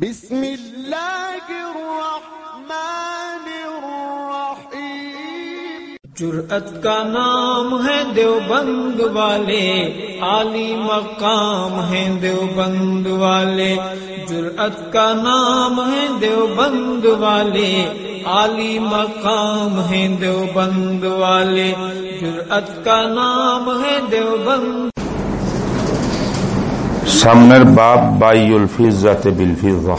بسم اللہ الرحمن الرحیم۔ جرأت کا نام ہے دیوبند والے، عالی مقام ہے دیوبند والے۔ جرأت کا نام ہے دیوبند والے، عالی مقام ہے دیوبند والے۔ جرأت کا نام ہے دیوبند সামনের বাপ বাইউল ফিজাতে বিল ফিজা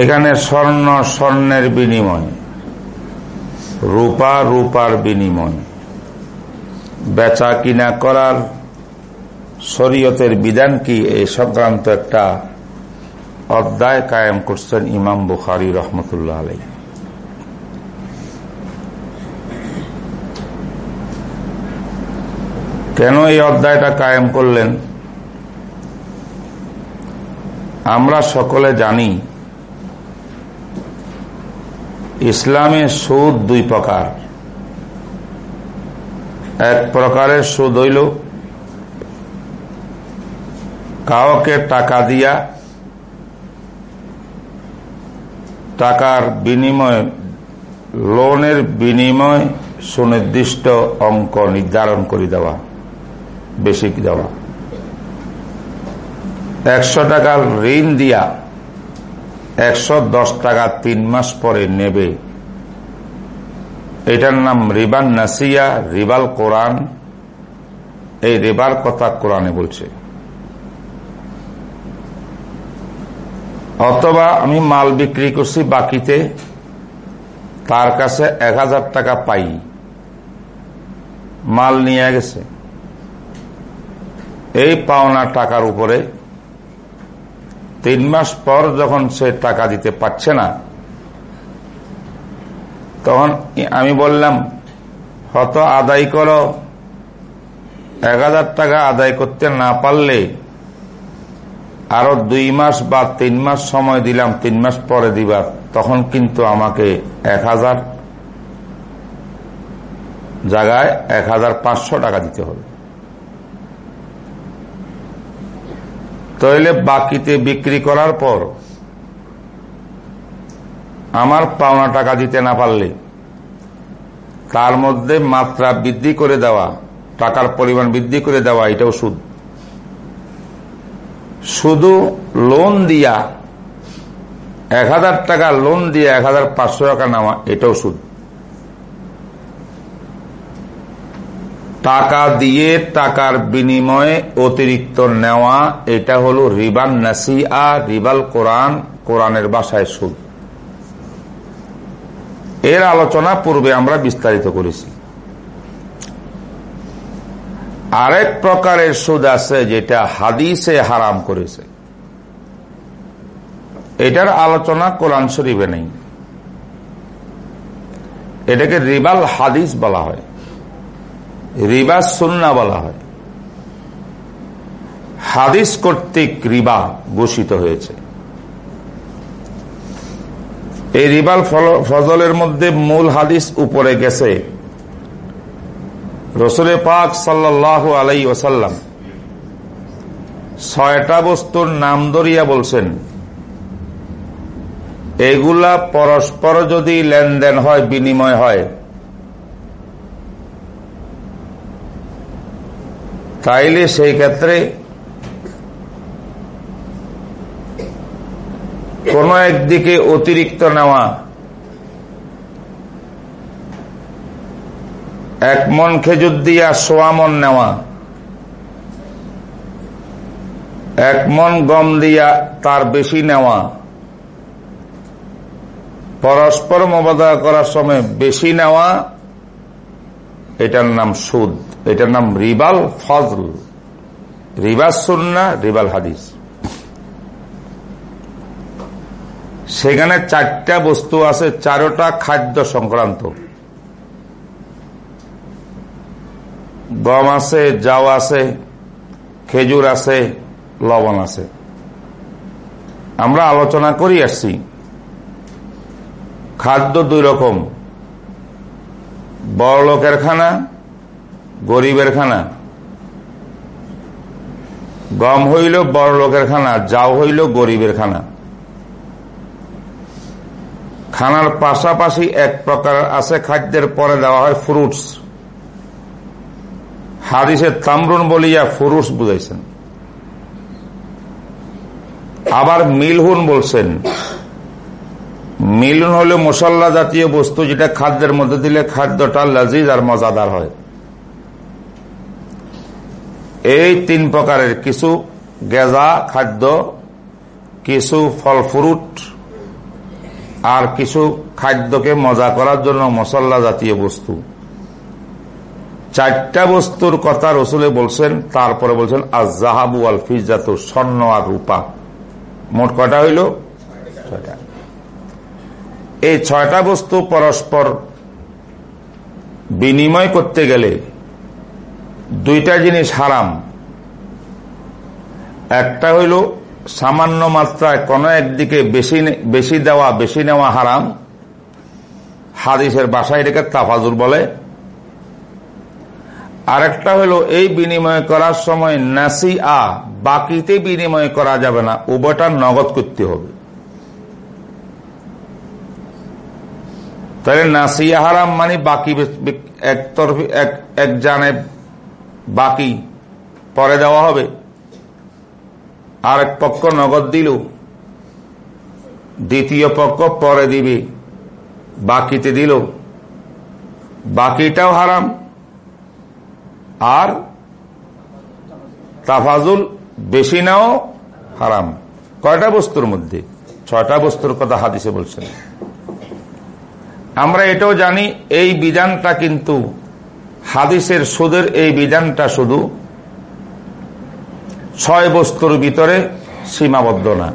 এখানে স্বর্ণ স্বর্ণের বিনিময়, রূপা রূপার বিনিময়, বেচা কিনা করার, শরীয়তের বিধান কি এই সংক্রান্ত একটা অধ্যায় কায়েম করছেন ইমাম বুখারি রহমতুল্লাহ আলাই কেন এই অধ্যায়টা কায়েম করলেন? আমরা সকলে জানি, ইসলামে সুদ দুই প্রকার। এক প্রকারের সুদ হইল, কাউকে টাকা দিয়া, টাকার বিনিময়, লোনের বিনিময় সুনির্দিষ্ট অঙ্ক নির্ধারণ করে দেওয়া। বেশি দেওয়া। একশো টাকার ঋণ দিয়া একশো দশ টাকা তিন মাস পরে নেবে। এটার নাম রিবান নাসিয়া, রিবাল কোরআন। এই রিবার কথা কোরআনে বলছে। অথবা আমি মাল বিক্রি করছি বাকিতে, তার কাছে এক হাজার টাকা পাই। মাল নিয়ে গেছে। এই পাওনা টাকার উপরে তিন মাস পর যখন সে টাকা দিতে পারছে না, তখন আমি বললাম, হত আদায় করো। এক হাজার টাকা আদায় করতে না পারলে আরও দুই মাস বা তিন মাস সময় দিলাম, তিন মাস পরে দিবার তখন কিন্তু আমাকে এক হাজার জায়গায় এক হাজার পাঁচশো টাকা দিতে হবে। তাহলে বাকিতে বিক্রি করার পর আমার পাওনা টাকা দিতে না পারলে, তার মধ্যে মাত্রা বৃদ্ধি করে দেওয়া, টাকার পরিমাণ বৃদ্ধি করে দেওয়া, এটাও সুদ। শুধু লোন দিয়া, এক হাজার টাকা লোন দিয়ে এক হাজার পাঁচশো টাকা নেওয়া, এটাও সুদ। টাকা দিয়ে টাকার বিনিময়ে অতিরিক্ত নেওয়া, এটা হলো রিবান নাসিয়া, রিবাল কোরআন, কোরআনের বাসায় সুদ এর আলোচনা পূর্বে আমরা বিস্তারিত করেছি। আরেক প্রকারের সুদ আছে যেটা হাদিসে হারাম করেছে। এটার আলোচনা কোরআন শরীফে নেই। এটাকে রিবাল হাদিস বলা হয়। রিবা সুন্না বলা হয়। হাদিস কর্তৃক রিবা ঘোষিত হয়েছে। এই রিবাল ফজলের মধ্যে মূল হাদিস উপরে গেছে। রসুল পাক সাল্লাহ আলাই ওসাল্লাম ছয়টা বস্তুর নাম ধরিয়া বলছেন, এগুলা পরস্পর যদি লেনদেন হয়, বিনিময় হয় তাইলে সেই ক্ষেত্রে কোন একদিকে অতিরিক্ত নেওয়া এক মন খেজুর দিয়া সোয়া মন নেওয়া, এক মন গম দিয়া তার বেশি নেওয়া, পরস্পর মবাদা করার সময় বেশি নেওয়া, এটার নাম সুদ। এটার নাম রিবাল ফজল। রিবাস সুন্না, রিবাল হাদিস। সেখানে চারটা বস্তু আছে, চারোটা খাদ্য সংক্রান্ত। গম আছে জাও আছে, খেজুর আছে, লবণ আছে। আমরা আলোচনা করি আসছি। খাদ্য দুই রকম। বড় লোকের খানা গরিবের খানা। গম হইল বড় লোকের খানা, যাও হইল গরিবের খানা। খানার পাশাপাশি এক প্রকার আছে, খাদ্যের পরে দেওয়া হয় ফ্রুটস হাদিসের তামরুন বলিয়া ফুরুষ বুঝাইছেন। আবার মিলহুন বলছেন মিলুন হলো মশল্লা জাতীয় বস্তু যেটা খাদ্যের মধ্যে দিলে খাদ্যটা লাজিজ আর মজাদার হয়। এই তিন প্রকারের কিছু গেজা, খাদ্য, কিছু ফল ফ্রুট, আর কিছু খাদ্যকে মজা করার জন্য মশল্লা জাতীয় বস্তু। চারটা বস্তুর কথা রসুলে বলছেন, তারপরে বলছেন আজ জাহাবু আল ফিজাত স্বর্ণ আর রূপা। মোট কটা হইল? এই ছয়টা বস্তু পরস্পর বিনিময় করতে গেলে দুইটা জিনিস হারাম। একটা হইল, সামান্য মাত্রায় কোন একদিকে বেশি বেশি দেওয়া, বেশি নেওয়া হারাম। হাদিসের বাসায় রেখে তাফাজুর বলে। আরেকটা হলো এই বিনিময় করার সময় নাসি আ বাকিতে বিনিময় করা যাবে না, উভয়টা নগদ করতে হবে। তাহলে নাসিয়া হারাম মানে বাকি এক তরফি এক জানে বাকি পরে দেওয়া হবে। আর এক পক্ষ নগদ দিল। দ্বিতীয় পক্ষ পরে দিবে। বাকিতে দিল। বাকিটাও হারাম। আর তাফাজুল বেশি নাও, হারাম। কয়টা বস্তুর মধ্যে? ছয়টা বস্তুর কথা হাদিসে বলছেন। আমরা এটাও জানি, এই বিধানটা কিন্তু হাদিসের সুদের এই বিধানটা শুধু ছয় বস্তুর ভিতরে সীমাবদ্ধ না।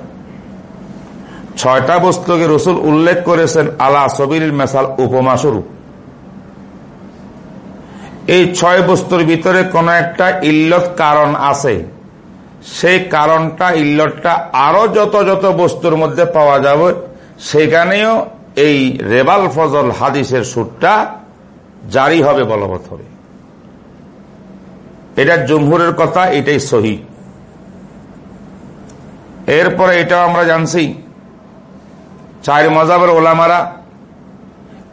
ছয়টা বস্তুকে রসুল উল্লেখ করেছেন, আলা সবিল মেসাল উপমা স্বরূপ। এই ছয় বস্তুর ভিতরে কোন একটা ইল্লত কারণ আছে। সেই কারণটা, ইল্লতটা আরও যত যত বস্তুর মধ্যে পাওয়া যাবে, সেখানেও এই রেবাল ফজল হাদিসের সুরটা জারি হবে বলবৎ হবে। এটা জমহুরের কথা, এটাই সহি। এরপরে এটাও আমরা জানছি, চার মজাবের ওলামারা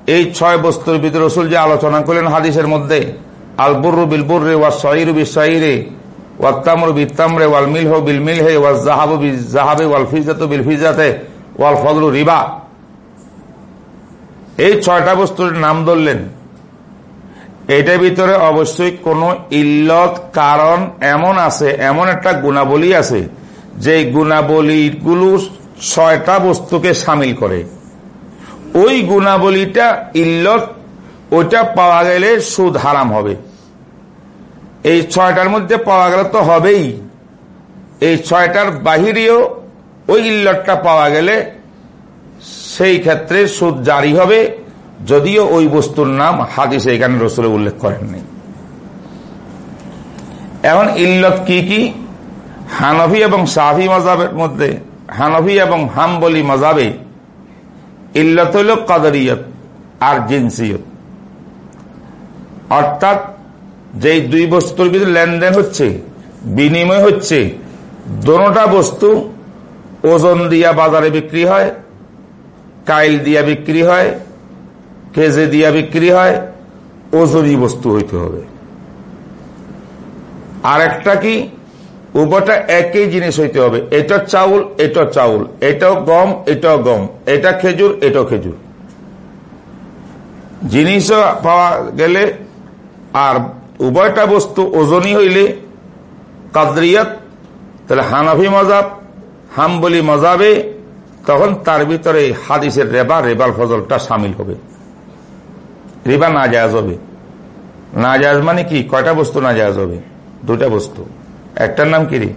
এই ছয় বস্তুর ভিতরে রসুল যে আলোচনা করলেন হাদিসের মধ্যে আলবুরু রে ওয়া সঈরু বিসাইরে ওয়াত্তামরু বিত্তামরে ওয়াল মিল হো বিল মিলহে ওয়া জাহাবু জাহাবে ওয়াল ফিজাতু বিল ফিজাতে ওয়াল ফজলু রিবা। এই ছয়টা বস্তুর নাম ধরলেন। এটার ভিতরে অবশ্যই কোন ইল্লত কারণ এমন আছে, এমন একটা গুণাবলী আছে, যে গুণাবলীগুলো ছয়টা বস্তুকে সামিল করে। ওই গুণাবলীটা ইল্লত, ওইটা পাওয়া গেলে সুদ হারাম হবে। এই ছয়টার মধ্যে পাওয়া গেলে তো হবেই। এই ছয়টার বাহিরেও ওই ইল্লতটা পাওয়া গেলে সেই ক্ষেত্রে সুদ জারি হবে। যদিও ওই বস্তুর নাম হাদিসে এখানে রসুলে উল্লেখ করেননি। এখন ইল্লত কি কি? হানভি এবং সাহি মজাবের মধ্যে হানভি এবং হামবলি মজাবে ইল্লত হইল কাদরিয়ত আর জিন্সিয়ত। অর্থাৎ যেই দুই বস্তুর ভিতরে লেনদেন হচ্ছে, বিনিময় হচ্ছে, দোনোটা বস্তু ওজন দিয়া বাজারে বিক্রি হয়, কাইল দিয়া বিক্রি হয় কেজে দিয়া বিক্রি হয়, ওজনই বস্তু হইতে হবে। আর একটা কি? উভয়টা একই জিনিস হইতে হবে। এটা চাউল এটা চাউল। এটাও গম এটাও গম। এটা খেজুর, এটাও খেজুর। জিনিসও পাওয়া গেলে আর উভয়টা বস্তু ওজনই হইলে কাদরিয়ত, তাহলে হানাফি মজাব, হামবলি মজাবে, তখন তার ভিতরে হাদিসের রেবা, রেবাল ফজলটা সামিল হবে। রেবা না জায়াজ হবে। না জায়াজ মানে কি? কয়টা বস্তু না জায়াজ হবে? দুটা বস্তু। একটার নাম কি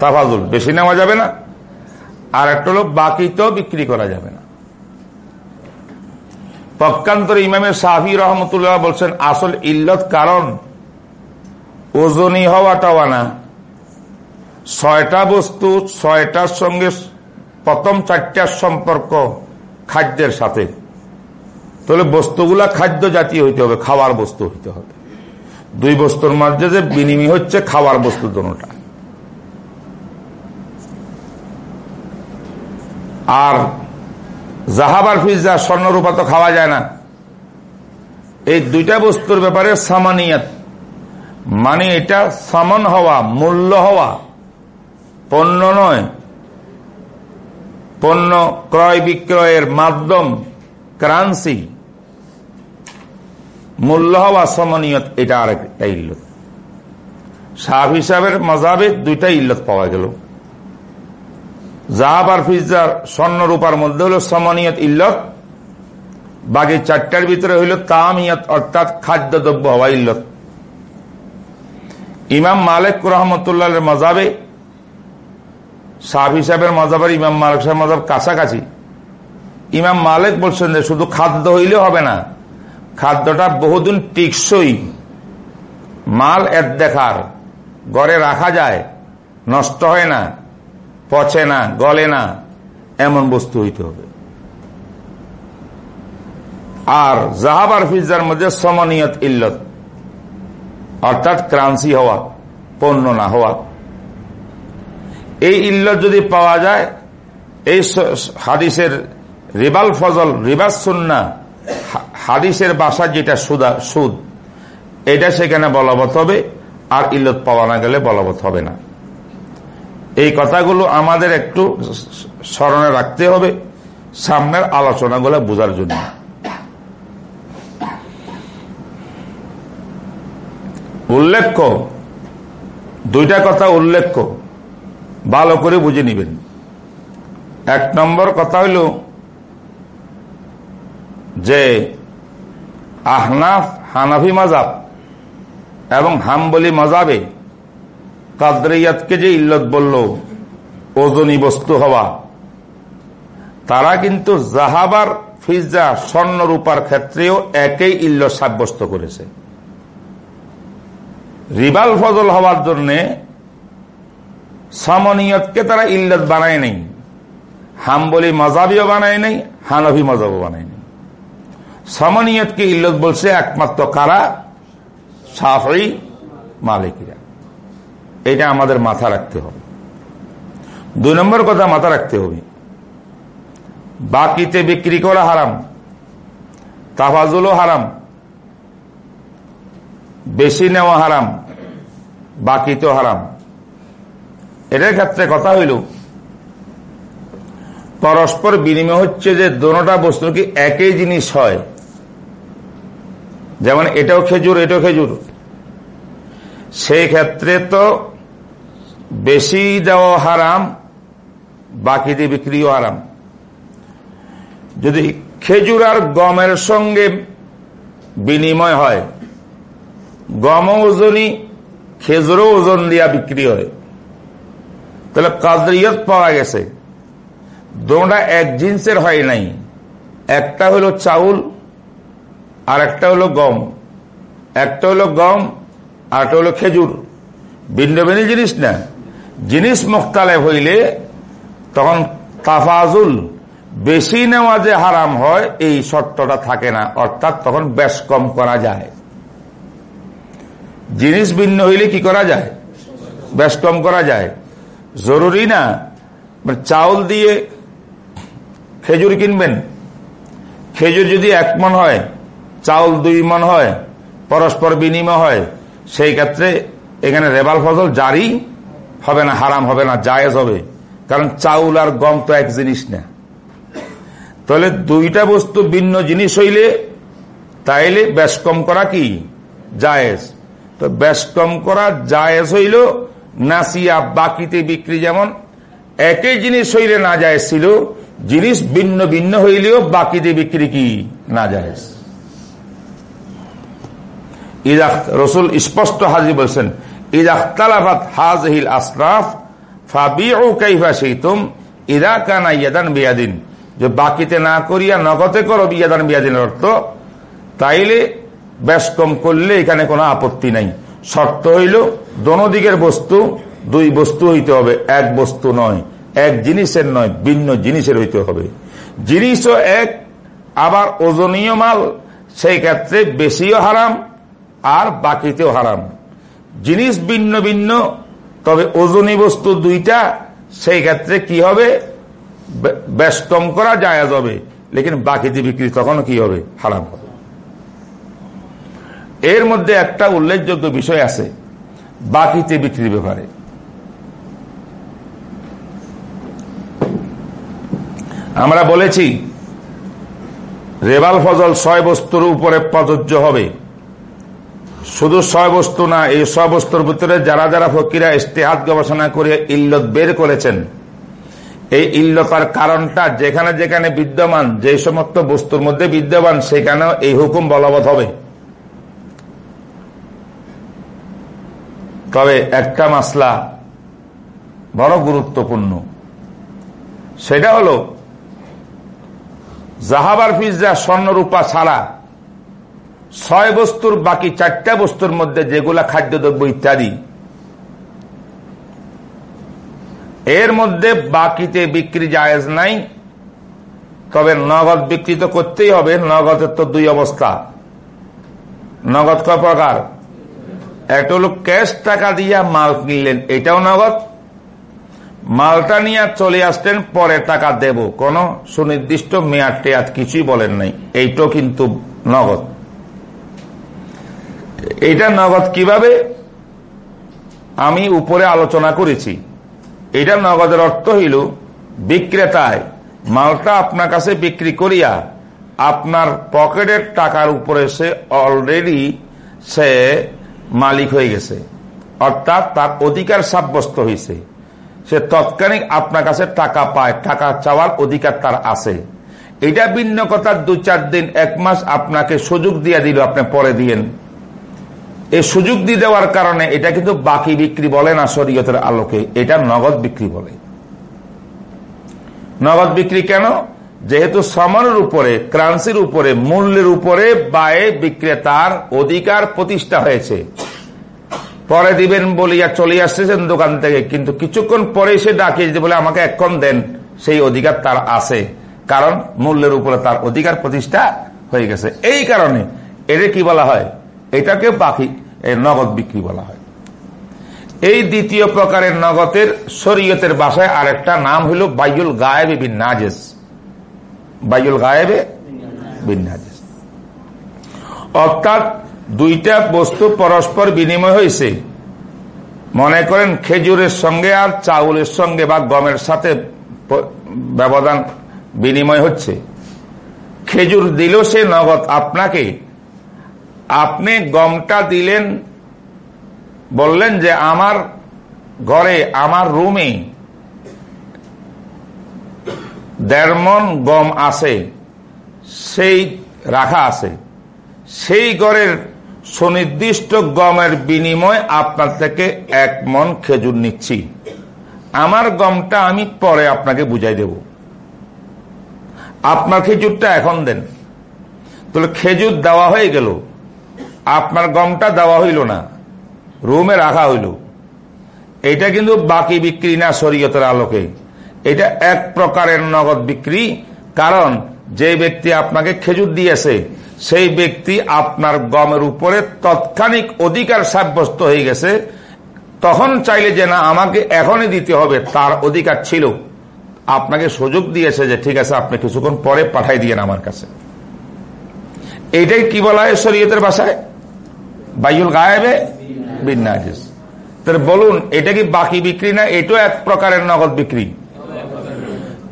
তাফাজুল। বেশি নেওয়া যাবে না। আর একটা হলো বাকিতেও বিক্রি করা যাবে না। পক্ষান্তর ইমামের সাহি রহমতুল্লাহ বলছেন, আসল ইল্লত কারণ ওজনী হওয়াটাও না ছয়টা বস্তু, ছয়টার সঙ্গে প্রথম চারটার সম্পর্ক খাদ্যের সাথে। তাহলে বস্তুগুলা খাদ্য জাতীয় হইতে হবে খাওয়ার বস্তু হইতে হবে। দুই বস্তুর মাঝে যে বিনিময় হচ্ছে খাওয়ার বস্তু দোনোটা আর জাহাবার ফিজা, স্বর্ণরূপা তো খাওয়া যায় না। এই দুইটা বস্তুর ব্যাপারে সামানিয়াত। মানে এটা সামান হওয়া, মূল্য হওয়া, পণ্য নয়। পণ্য ক্রয় বিক্রয়ের মাধ্যম ক্রান্সি মূল্য হওয়া সমনিয়ত এটা আরেকটা ইল্লত। সাহ হিসাবের মজাবে দুইটা ইল্লত পাওয়া গেল। জাহাব আর ফিজার স্বর্ণ রূপার মধ্যে হল সমনিয়ত ইল্লত, বাকি চারটার ভিতরে হইল তামিয়ত, অর্থাৎ খাদ্যদ্রব্য হওয়া ইল্লত। ইমাম মালিক রহমতুল্লাহ মজাবে সাহ হিসাবের মজাবের, ইমাম মালিক সাহেব মজাব কাছাকাছি। ইমাম মালিক বলছেন যে শুধু খাদ্য হইলে হবে না খাদ্যটা বহুদিন টিকসই। মাল এর দেখার। গড়ে রাখা যায়, নষ্ট হয় না, পচে না, গলে না, এমন বস্তু হইতে হবে। আর জাহাবার ফিজার মধ্যে সমনিয়ত ইল্লত, অর্থাৎ ক্রান্সি হওয়া, পণ্য না হওয়া। এই ইল্লত যদি পাওয়া যায়, এই হাদিসের রিবাল ফজল, রিবাস সুন্না হাদিসের বাসা যেটা সুদা, সুদ, এটা সেখানে বলবৎ হবে, আর ইল্লত পাওয়া না গেলে বলবৎ হবে না। এই কথাগুলো আমাদের একটু স্মরণে রাখতে হবে, সামনের আলোচনাগুলো বোঝার জন্য। উল্লেখ্য, দুইটা কথা উল্লেখ্য, ভালো করে বুঝে নিবেন। এক নম্বর কথা হইল যে আহনাফ, হানাফি মাজাব এবং হাম্বলি মজাবে কাদরিয়াতকে যে ইল্লত বলল, ওজনী বস্তু হওয়া। তারা কিন্তু জাহাবার ফিজা স্বর্ণ রূপার ক্ষেত্রেও একই ইল্লত সাব্যস্ত করেছে। রিবাল ফজল হওয়ার জন্য সমনিয়তকে তারা ইল্লত বানায় নেই। হাম্বলি মজাবিও বানায় নেই হানভি মজাবও বানায় সমনিয়তকে ইল্লত বলছে একমাত্র কারা? সাফি মালিকিরা। এটা আমাদের মাথা রাখতে হবে। দুই নম্বর কথা মাথা রাখতে হবে। বাকিতে বিক্রি করা হারাম, তাফাজুলও হারাম, বেশি নেওয়া হারাম, বাকিতেও হারাম। এটার ক্ষেত্রে কথা হইল, পরস্পর বিনিময় হচ্ছে যে দোনোটা বস্তু কি একই জিনিস হয়? যেমন এটাও খেজুর এটাও খেজুর। সেই ক্ষেত্রে তো বেশি দেওয়া হারাম বাকিতে বিক্রিও হারাম। যদি খেজুর আর গমের সঙ্গে বিনিময় হয় গম ওজনই খেজুরও ওজন দিয়া বিক্রি হয়। তাহলে কাদরিয়ত পাওয়া গেছে। দোটা এক জিন্সের হয় নাই। একটা হলো চাউল আর একটা হলো গম। একটা হলো গম, আর একটা হলো খেজুর। ভিন্ন ভিন্ন জিনিস না। জিনিস মুখতালে হইলে তখন তাফাজুল বেশি নেওয়া যে হারাম হয়, এই শর্তটা থাকে না। অর্থাৎ তখন বেশ কম করা যায়। জিনিস ভিন্ন হইলে কি করা যায়? বেশ কম করা যায়। জরুরি না? মানে চাউল দিয়ে খেজুর কিনবেন। খেজুর যদি এক মন হয় চাউল দুই মন হয়, পরস্পর বিনিময় হয়, সেই ক্ষেত্রে এখানে রেবাল ফসল জারি হবে না, হারাম হবে না, জায়েজ হবে। কারণ চাউল আর গম তো এক জিনিস না। তাহলে দুইটা বস্তু ভিন্ন জিনিস হইলে তাইলে বেশ কম করা কি? জায়েজ। তো বেশ কম করা জায়েজ হইল, নাসিয়া বাকিতে বিক্রি যেমন একই জিনিস হইলে না যায় ছিল, জিনিস ভিন্ন ভিন্ন হইলেও বাকিতে বিক্রি কি? না রসুল স্পষ্ট হাজি বলছেন হাজহিল ইয়াদান যে বাকিতে না করিয়া নগদে বিয়াদান অর্থ, তাইলে কম করলে এখানে কোনো আপত্তি নাই। শর্ত হইল দিকের বস্তু, দুই বস্তু হইতে হবে, এক বস্তু নয়। এক জিনিসের নয়, ভিন্ন জিনিসের হইতে হবে। জিনিসও এক, আবার ওজনীয় মাল, সেই ক্ষেত্রে বেশিও হারাম আর বাকিতেও হারাম। জিনিস ভিন্ন ভিন্ন, তবে ওজনী বস্তু দুইটা, সেই ক্ষেত্রে কি হবে? বে- বেষ্টম করা জায়াজ হবে, লেকিন বাকিতে বিক্রি তখন কি হবে? হারাম হবে। এর মধ্যে একটা উল্লেখযোগ্য বিষয় আছে, বাকিতে বিক্রির ব্যাপারে। আমরা বলেছি, রেবাল ফজল ছয় বস্তুর উপরে প্রযোজ্য হবে। শুধু ছয় বস্তু না, এই ছয় বস্তুর ভিতরে যারা যারা ফকিরা ইস্তেহাত গবেষণা করে ইল্লত বের করেছেন, এই ইল্লতার কারণটা যেখানে যেখানে বিদ্যমান, যে সমস্ত বস্তুর মধ্যে বিদ্যমান, সেখানেও এই হুকুম বলবৎ হবে। তবে একটা মাসলা বড় গুরুত্বপূর্ণ। সেটা হলো, জাহাবার ফিজা স্বর্ণরূপা ছাড়া ছয় বস্তুর বাকি চারটা বস্তুর মধ্যে যেগুলা খাদ্যদ্রব্য ইত্যাদি, এর মধ্যে বাকিতে বিক্রি জায়েজ নাই, তবে নগদ বিক্রি তো করতেই হবে, নগদের তো দুই অবস্থা। নগদ কয় প্রকার? একটা হলো ক্যাশ টাকা দিয়া মাল কিনলেন, এটাও নগদ। মালটা নিয়ে চলে আসলেন, পরে টাকা দেব, কোন সুনির্দিষ্ট মেয়াদ টেয়াদ কিছুই বলেন নাই, এইটাও কিন্তু নগদ। এটা নগদ কীভাবে? আমি উপরে আলোচনা করেছি। এটা নগদের অর্থ হইল, বিক্রেতায় মালটা আপনার কাছে বিক্রি করিয়া আপনার পকেটের টাকার উপরে সে অলরেডি সে মালিক হয়ে গেছে। অর্থাৎ তার অধিকার সাব্যস্ত হয়েছে সে তৎক্ষণিক আপনার কাছে টাকা পায়, টাকা চাওয়ার অধিকার তার আছে। এটা ভিন্ন কথা দু চার দিন, এক মাস আপনাকে সুযোগ দিয়ে দিল, আপনি পরে দিয়েন। এই সুযোগ দিয়ে দেওয়ার কারণে এটা কিন্তু বাকি বিক্রি বলে না শরীয়তের আলোকে, এটা নগদ বিক্রি বলে। নগদ বিক্রি কেন? যেহেতু সমানের উপরে ক্রান্সির উপরে, মূল্যের উপরে বায়ে বিক্রেতার অধিকার প্রতিষ্ঠা হয়েছে। পরে দিবেন বলিয়া চলে আসতেছেন দোকান থেকে, কিন্তু কিছুক্ষণ পরে সে ডাকে যদি বলে, আমাকে এক্ষণ দেন, সেই অধিকার তার আছে। কারণ মূল্যের উপরে তার অধিকার প্রতিষ্ঠা হয়ে গেছে। এই কারণে এর কি বলা হয়? এটাকে বাকি এ, নগদ বিক্রি বলা হয়। এই দ্বিতীয় প্রকারের নগদের শরীয়তের বাসায় আরেকটা নাম হইল বাইউল গায়েবে বিন নাজেস। গায়েবে বিন নাজেস। অর্থাৎ দুইটা বস্তু পরস্পর বিনিময় হয়েছে। মনে করেন খেজুরের সঙ্গে আর চাউলের সঙ্গে বা গমের সাথে ব্যবধান বিনিময় হচ্ছে। খেজুর দিল সে নগদ আপনাকে আপনি গমটা দিলেন, বললেন যে আমার ঘরে, আমার রুমে দেড় মন গম আছে, সেই রাখা আছে। সেই ঘরের সুনির্দিষ্ট গমের বিনিময় আপনার থেকে এক মন খেজুর নিচ্ছি। আমার গমটা আমি পরে আপনাকে বুঝাই দেব। আপনার খেজুরটা এখন দেন। তাহলে খেজুর দেওয়া হয়ে গেল। আপনার গমটা দেওয়া হইল না, রুমে রাখা হইল। এটা কিন্তু বাকি বিক্রি না শরীয়তের আলোকে। এটা এক প্রকারের নগদ বিক্রি, কারণ যে ব্যক্তি আপনাকে খেজুর দিয়েছে, সেই ব্যক্তি আপনার গমের উপরে তৎক্ষণিক অধিকার সাব্যস্ত হয়ে গেছে। তখন চাইলে যে না, আমাকে এখনই দিতে হবে, তার অধিকার ছিল। আপনাকে সুযোগ দিয়েছে যে, ঠিক আছে, আপনি কিছুক্ষণ পরে পাঠাই দিয়েন আমার কাছে। এইটাই কি বলা হয় শরীয়তের ভাষায়? বাইউল গায়েবে বিন্যাস তাহলে বলুন, এটা কি বাকি বিক্রি না এটাও এক প্রকারের নগদ বিক্রি?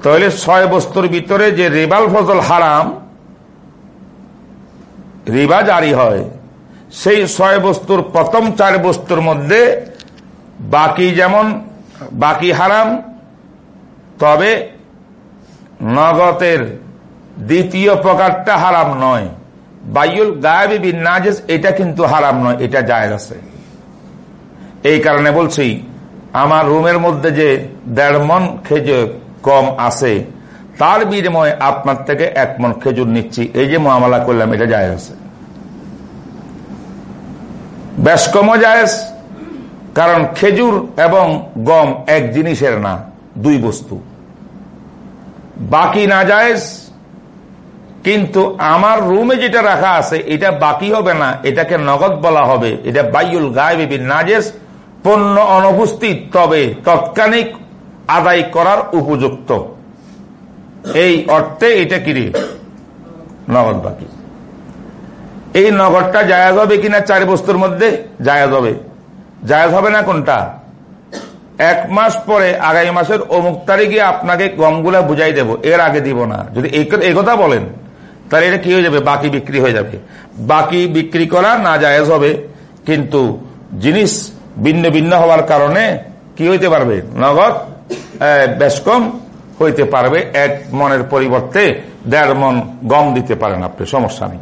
তাহলে ছয় বস্তুর ভিতরে যে রেবাল ফজল হারাম, রিবা জারি হয়, সেই ছয় বস্তুর প্রথম চার বস্তুর মধ্যে বাকি যেমন, বাকি হারাম, তবে নগতের দ্বিতীয় প্রকারটা হারাম নয়। বাইউল গায়েবী বিন্যাজেস এটা কিন্তু হারাম নয়, এটা জায়েজ আছে। এই কারণে বলছি, আমার রুমের মধ্যে যে দেড় মন খেজুর কম আছে, তার বিনিময়ে আপনার থেকে এক মন খেজুর নিচ্ছি। এই যে মহামালা করলাম, এটা জায়েজ আছে। বেশ কমও জায়েজ, কারণ খেজুর এবং গম এক জিনিসের না, দুই বস্তু। বাকি না জায়েজ কিন্তু আমার রুমে যেটা রাখা আছে, এটা বাকি হবে না, এটাকে নগদ বলা হবে। এটা বাইউল গায়েবী নাজেস, পণ্য অনুপস্থিত, তবে তৎক্ষণিক আদায় করার উপযুক্ত। এই অর্থে এটা কিরে নগদ বাকি। এই নগদটা জায়াজ হবে কিনা চার বস্তুর মধ্যে? জায়াজ হবে। জায়াজ হবে না কোনটা? এক মাস পরে আগামী মাসের অমুক তারিখে আপনাকে গমগুলা বুঝাই দেব। এর আগে দিব না। যদি এই কথা বলেন। তাহলে এটা কি হয়ে যাবে? বাকি বিক্রি হয়ে যাবে। বাকি বিক্রি করা না জায়েজ হবে। কিন্তু জিনিস ভিন্ন ভিন্ন হওয়ার কারণে কি হইতে পারবে? নগদ বেশ কম হইতে পারবে। এক মনের পরিবর্তে দেড় মন গম দিতে পারেন আপনি, সমস্যা নেই।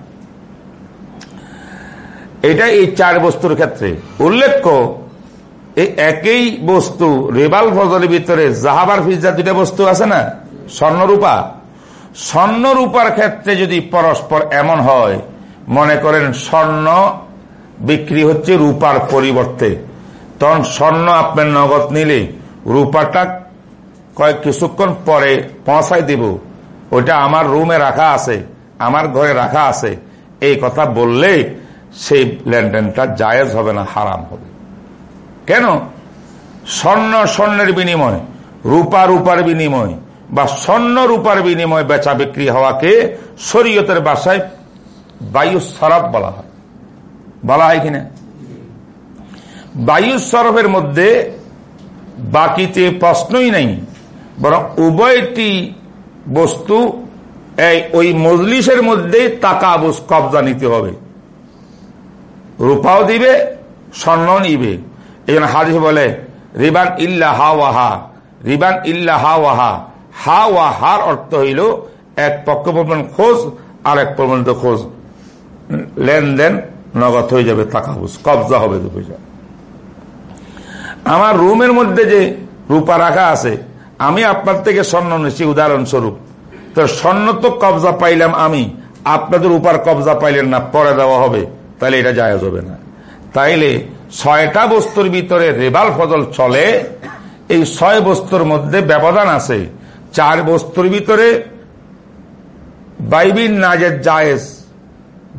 এটা এই চার বস্তুর ক্ষেত্রে। উল্লেখ্য, এই একই বস্তু রেবাল ফজলের ভিতরে জাহাবার ফিজা দুটা বস্তু আছে না? স্বর্ণরূপা। স্বর্ণরূপার ক্ষেত্রে যদি পরস্পর এমন হয়, মনে করেন স্বর্ণ বিক্রি হচ্ছে রূপার পরিবর্তে। তখন স্বর্ণ আপনার নগদ নিলে রূপাটা কয়েক কিছুক্ষণ পরে পৌঁছাই দিব। ওইটা আমার রুমে রাখা আছে, আমার ঘরে রাখা আছে। এই কথা বললে সেই লেনদেনটা জায়েজ হবে না, হারাম হবে। কেন? স্বর্ণ স্বর্ণের বিনিময়, রূপা রূপার বিনিময়। বা স্বর্ণ রূপার বিনিময় বেচা বিক্রি হওয়াকে শরীয়তের বাসায় বায়ু সরফ বলা হয়। বলা হয় কিনা? বায়ু সরফের মধ্যে বাকিতে প্রশ্নই নেই, বরং উভয়টি বস্তু এই ওই মজলিসের মধ্যে টাকা কবজা নিতে হবে। রূপাও দিবে স্বর্ণ নিবে। এই জন্য হাদিস বলে, রিবান ইল্লা হা ওয়াহা রিবান ইল্লা হা ওয়াহা হা ওয়া হার অর্থ হইল এক পক্ষ পরিমাণ খোঁজ আর এক পরিমাণ খোঁজ। লেনদেন নগদ হয়ে যাবে, টাকা বুঝ, কবজা হবে পয়সা। আমার রুমের মধ্যে যে রূপা রাখা আছে, আমি আপনার থেকে স্বর্ণ নিচ্ছি, উদাহরণস্বরূপ। তো স্বর্ণ তো কবজা পাইলাম আমি, আপনাদের উপার কবজা পাইলেন না, পরে দেওয়া হবে, তাহলে এটা জায়জ হবে না। তাইলে ছয়টা বস্তুর ভিতরে রেবাল ফজল চলে, এই ছয় বস্তুর মধ্যে ব্যবধান আছে চার বস্তুর ভিতরে বাইবিন নাজের জায়েজ,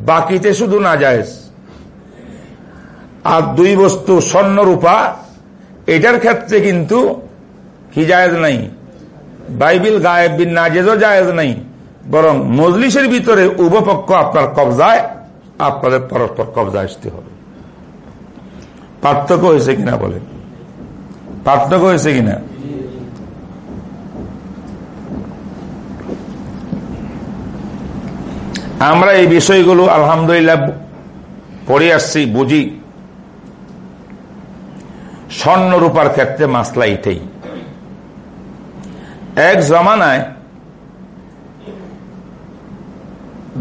বাকিতে শুধু না জায়েজ। আর দুই বস্তু স্বর্ণ রূপা এটার ক্ষেত্রে কিন্তু কি জায়েজ নাই? বাইবিল গায়েব বিন নাজেজও জায়েজ নাই, বরং মজলিসের ভিতরে উভপক্ষ আপনার কবজায়, আপনাদের পরস্পর কবজা আসতে হবে। পার্থক্য হয়েছে কিনা বলেন? পার্থক্য হয়েছে কিনা? আমরা এই বিষয়গুলো আলহামদুলিল্লাহ পড়ে আসছি, বুঝি। স্বর্ণ রূপার ক্ষেত্রে মাসলা এটাই। এক জমানায়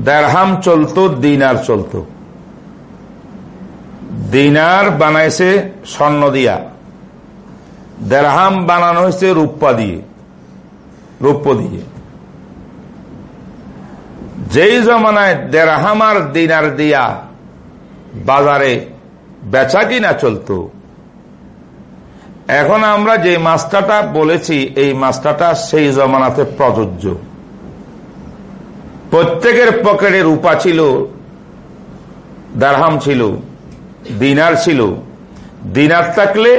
দেড়হাম চলতো, দিনার চলতো। দিনার বানাইছে স্বর্ণ দিয়া। দেড়হাম বানানো হয়েছে রূপা দিয়ে, রূপ দিয়ে। যেই জমানায় দেড়হাম আর দিনার দিয়া বাজারে বেচা কিনা চলত, এখন আমরা যে মাস্টারটা বলেছি, এই মাস্টারটা সেই জমানাতে প্রযোজ্য। প্রত্যেকের পকেটে রূপা ছিল দারহাম ছিল, দিনার ছিল। দিনার থাকলে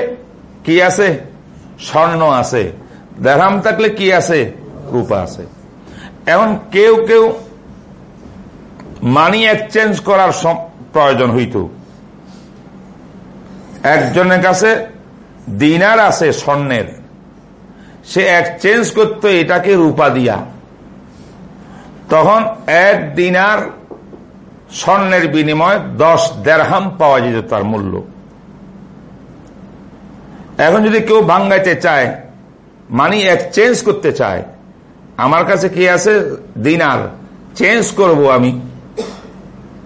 কি আছে? স্বর্ণ আছে। দেড়হাম থাকলে কি আছে? রূপা আছে। এখন কেউ কেউ মানি এক্সচেঞ্জ করার প্রয়োজন হইত। একজনের কাছে দিনার আছে স্বর্ণের। সে এক্সচেঞ্জ করতো এটাকে রূপা দিয়া। তখন এক দিনার স্বর্ণের বিনিময় দশ দেড়হাম পাওয়া যেত তার মূল্য। এখন যদি কেউ ভাঙ্গাইতে চায়, মানি এক্সচেঞ্জ করতে চায়, আমার কাছে কি আছে? দিনার। চেঞ্জ করব আমি।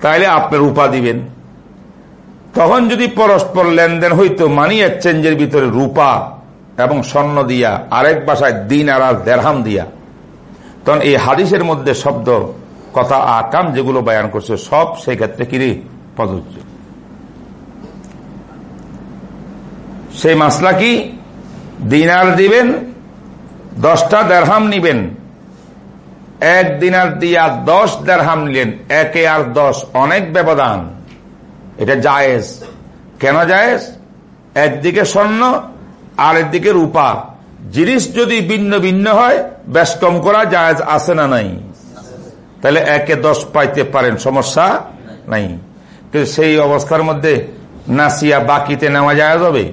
তাইলে আপনার রূপা দিবেন। তখন যদি পরস্পর লেনদেন হইতো মানি এক্সচেঞ্জের ভিতরে রূপা এবং স্বর্ণ দিয়া, আরেক বাসায় দিন আর দেড়হাম দিয়া। তখন এই হাদিসের মধ্যে শব্দ, কথা, আকাম যেগুলো বয়ান করছে, সব সেই ক্ষেত্রে কিরি প্রযোজ্য। সেই মাসলা কি? দিনার দিবেন, দশটা দেড়হাম নিবেন। এক দিনার দিয়া দশ দেড়হাম নিলেন, একে আর দশ, অনেক ব্যবধান। এটা জায়েজ। কেন জায়েজ? একদিকে স্বর্ণ, আর একদিকে রূপা। জিনিস যদি ভিন্ন ভিন্ন হয়, বেশ কম করা জায়েজ আছে না নাই? তাহলে একে দশ পাইতে পারেন, সমস্যা নাই। কিন্তু সেই অবস্থার মধ্যে নাসিয়া বাকিতে নেওয়া যায় যাবে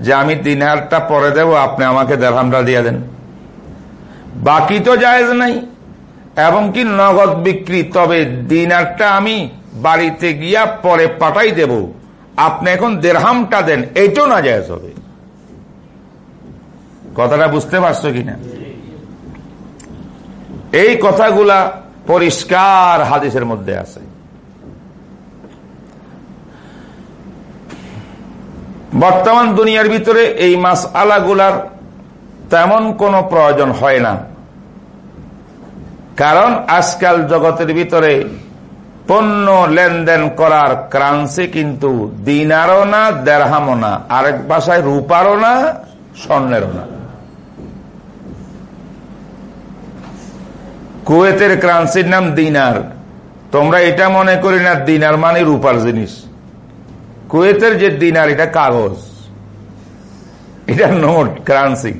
যে আমি তিন হাজারটা পরে দেব, আপনি আমাকে দেড়হামটা দিয়ে দেন। বাকি তো জায়েজ নাই। এবং কি নগদ বিক্রি? তবে দিনারটা আমি বাড়িতে গিয়া পরে পাঠাই দেব। আপনি এখন দেড়হামটা দেন, এইটাও না যায় হবে। কথাটা বুঝতে পারছ কিনা? এই কথাগুলা পরিষ্কার হাদিসের মধ্যে আছে। বর্তমান দুনিয়ার ভিতরে এই মাস আলাগুলার তেমন কোনো প্রয়োজন হয় না। কারণ আজকাল জগতের ভিতরে পণ্য লেনদেন করার ক্রান্সি কিন্তু দিনারও না, দেড়হামও না, আরেক বাসায় রূপারও না, স্বর্ণেরও না। কুয়েতের ক্রান্সির নাম দিনার। তোমরা এটা মনে করি না, দিনার মানে রূপার জিনিস। কুয়েতের যে দিনার, এটা কাগজ। এটা নোট ক্রান্সি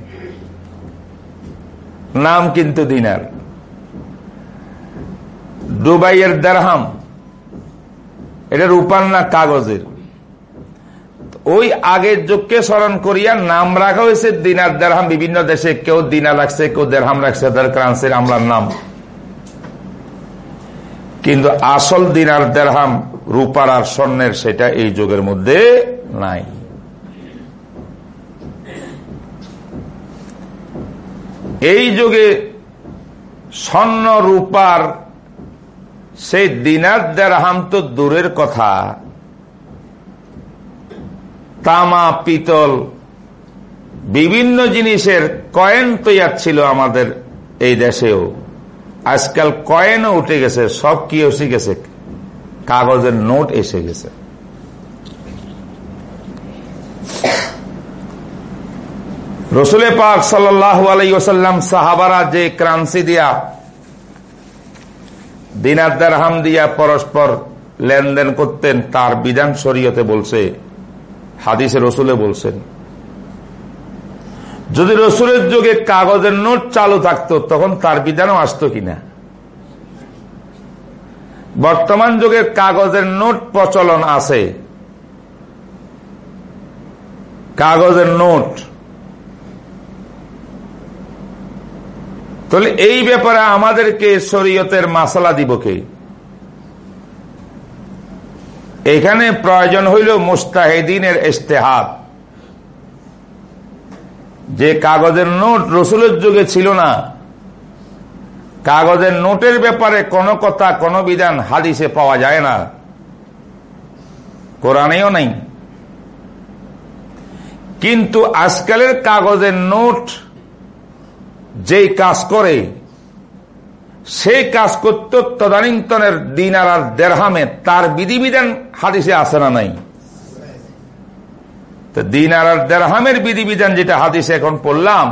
নাম কিন্তু দিনার। দুবাইয়ের দারহাম এটা রূপার না কাগজের। ওই আগের যুগকে স্মরণ করিয়া নাম রাখা হয়েছে দিনার দেড়হাম। বিভিন্ন দেশে কেউ দিনা রাখছে, কেউ দেড়হাম রাখছে। তার ক্রান্সের আমলার নাম। কিন্তু আসল দিনার দেড়হাম রূপার আর স্বর্ণের সেটা এই যুগের মধ্যে নাই। এই যুগে স্বর্ণ, রূপার সেই দিনার দেড়হাম তো দূরের কথা। তামা, পিতল, বিভিন্ন জিনিসের কয়েন তৈয়ার ছিল আমাদের এই দেশেও। আজকাল কয়েনও উঠে গেছে, সব কি এসে গেছে, কাগজের নোট এসে গেছে। রসুলে পাক সাল্লাহ আলাইসাল্লাম সাহাবারা যে ক্রান্সি দিয়া দিনার দারহাম দিয়া পরস্পর লেনদেন করতেন, তার বিধান শরীয়তে বলছে, হাদিসে রসুলে বলছেন। যদি রসুলের যুগে কাগজের নোট চালু থাকতো, তখন তার বিধানও আসতো কিনা? বর্তমান যুগে কাগজের নোট প্রচলন আছে। কাগজের নোট তাহলে এই ব্যাপারে আমাদেরকে শরীয়তের মাসালা দিব কে? এখানে প্রয়োজন হইল মুস্তাহেদিনের ইস্তেহাদ যে কাগজের নোট রসুলের যুগে ছিল না, কাগজের নোটের ব্যাপারে কোনো কথা, কোনো বিধান হাদিসে পাওয়া যায় না। কোরআনেও নাই। কিন্তু আজকালের কাগজের নোট যেই কাজ করে, সেই কাজ করত তদানীন্তনের দিন আর দেড়হামে তার বিধিবিধান হাদিসে আসে না নাই? দিন আর দেড়হামের বিধিবিধান যেটা হাদিসে এখন পড়লাম,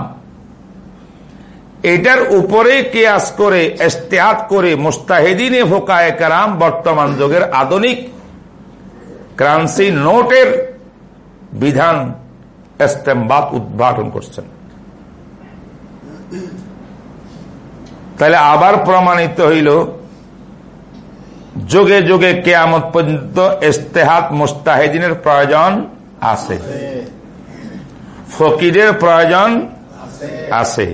এটার উপরে কেয়াস করে, এস্তেহাত করে মুস্তাহেদিনে ভোকায় কারাম বর্তমান যুগের আধুনিক ক্রান্সি নোটের বিধান এস্তেমবাদ উদ্ঘাটন করছেন। তাহলে আবার প্রমাণিত হইল, যুগে যুগে কেয়ামত পর্যন্ত ইস্তেহাত মুস্তাহেদিনের প্রয়োজন আছে। ফকিরের প্রয়োজন আছে।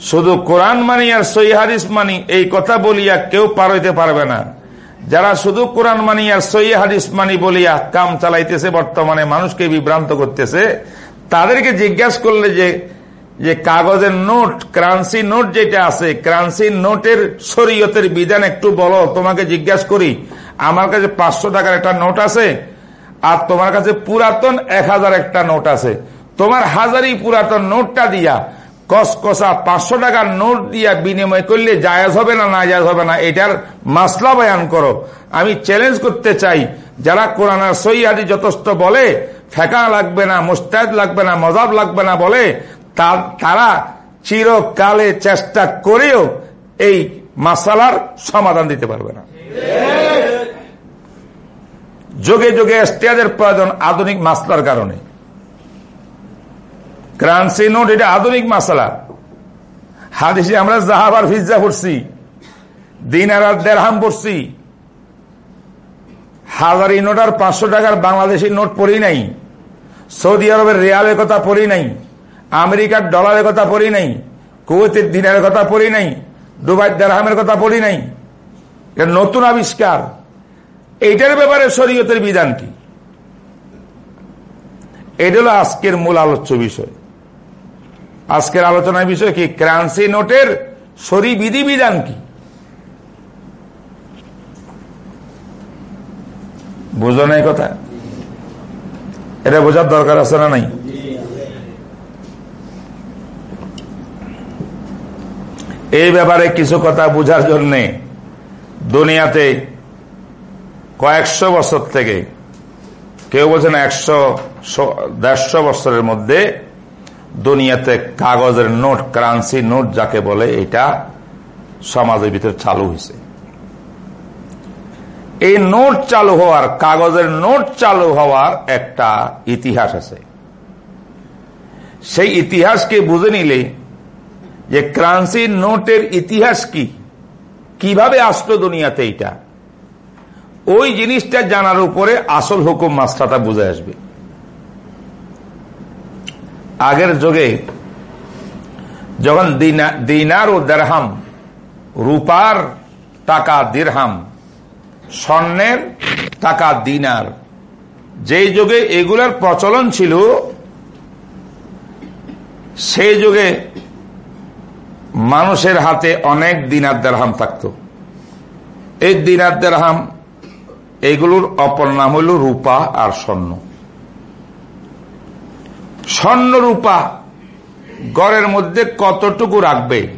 শুধু কোরআন মানি আর সই মানি, এই কথা বলিয়া কেউ পার হইতে পারবে না। যারা শুধু কোরআন মানি আর সই মানি বলিয়া কাম চালাইতেছে, বর্তমানে মানুষকে বিভ্রান্ত করতেছে, তাদেরকে জিজ্ঞাসা করলে যে যে কাগজের নোট ক্রান্সি নোট যেটা আছে ক্রান্সি নোটের শরীয়তের বিধান একটু বলো, তোমাকে জিজ্ঞাসা করি, আমার কাছে পাঁচশো টাকার একটা নোট আছে, আর তোমার কাছে পুরাতন এক হাজার একটা নোট আছে। তোমার হাজারি পুরাতন নোটটা দিয়া, কসকসা পাঁচশো টাকার নোট দিয়া বিনিময় করলে জায়াজ হবে না না জায়াজ হবে না, এটার মাসলা বয়ান করো। আমি চ্যালেঞ্জ করতে চাই, যারা কোরআন সৈয়াদি যথেষ্ট বলে, ফেঁকা লাগবে না মুস্তাদ লাগবে না, মজাব লাগবে না বলে তারা চিরকালে চেষ্টা করেও এই মাসালার সমাধান দিতে পারবে না। যোগে যোগে স্টেজের প্রয়োজন আধুনিক মাসলার কারণে। ক্রান্সি নোট, এটা আধুনিক মাসালা। হাদিসে আমরা জাহাবার ফিজ্জা পড়ছি দিন আর দেড়হাম পড়ছি। হাজারি নোট আর পাঁচশো টাকার বাংলাদেশি নোট পড়ি নাই, সৌদি আরবের রিয়ালের কথা পড়ি নাই। আমেরিকার ডলারের কথা পড়ি নাই, কুয়েতের দিনের কথা পড়ি নাই দুবাই দেড়হামের কথা পড়ি নাই। এটা নতুন আবিষ্কার। এইটার ব্যাপারে শরীয়তের বিধান কি? এটা হলো আজকের মূল আলোচ্য বিষয়। আজকের আলোচনার বিষয় কি? ক্রান্সি নোটের সরি বিধি বিধান কি? বুঝো নাই কথা? এটা বোঝার দরকার আছে না নাই? এই ব্যাপারে কিছু কথা বুঝার জন্য দুনিয়াতে কয়েকশো বছর থেকে, কেউ বলছেন একশো দেড়শো বছরের মধ্যে দুনিয়াতে কাগজের নোট, কারেন্সি নোট যাকে বলে, এটা সমাজের ভিতরে চালু হয়েছে। এই নোট চালু হওয়ার, কাগজের নোট চালু হওয়ার একটা ইতিহাস আছে। সেই ইতিহাসকে বুঝে নিলে যে ক্রান্সি নোটের ইতিহাস কি? কীভাবে আসলো দুনিয়াতে এটা ওই জিনিসটা জানার উপরে আসল হুকুম মাস্টারটা বুঝে আসবে। আগের যুগে যখন দিনার ও দেরহাম রূপার টাকা দিরহাম, স্বর্ণের টাকা দিনার, যেই যুগে এগুলার প্রচলন ছিল, সেই যুগে মানুষের হাতে অনেক দিনার দেরহাম থাকত। এই দিনার দেরহাম এগুলোর অপর নাম হইল রূপা আর স্বর্ণ। স্বর্ণ রূপা গড়ের মধ্যে কতটুকু রাখবে?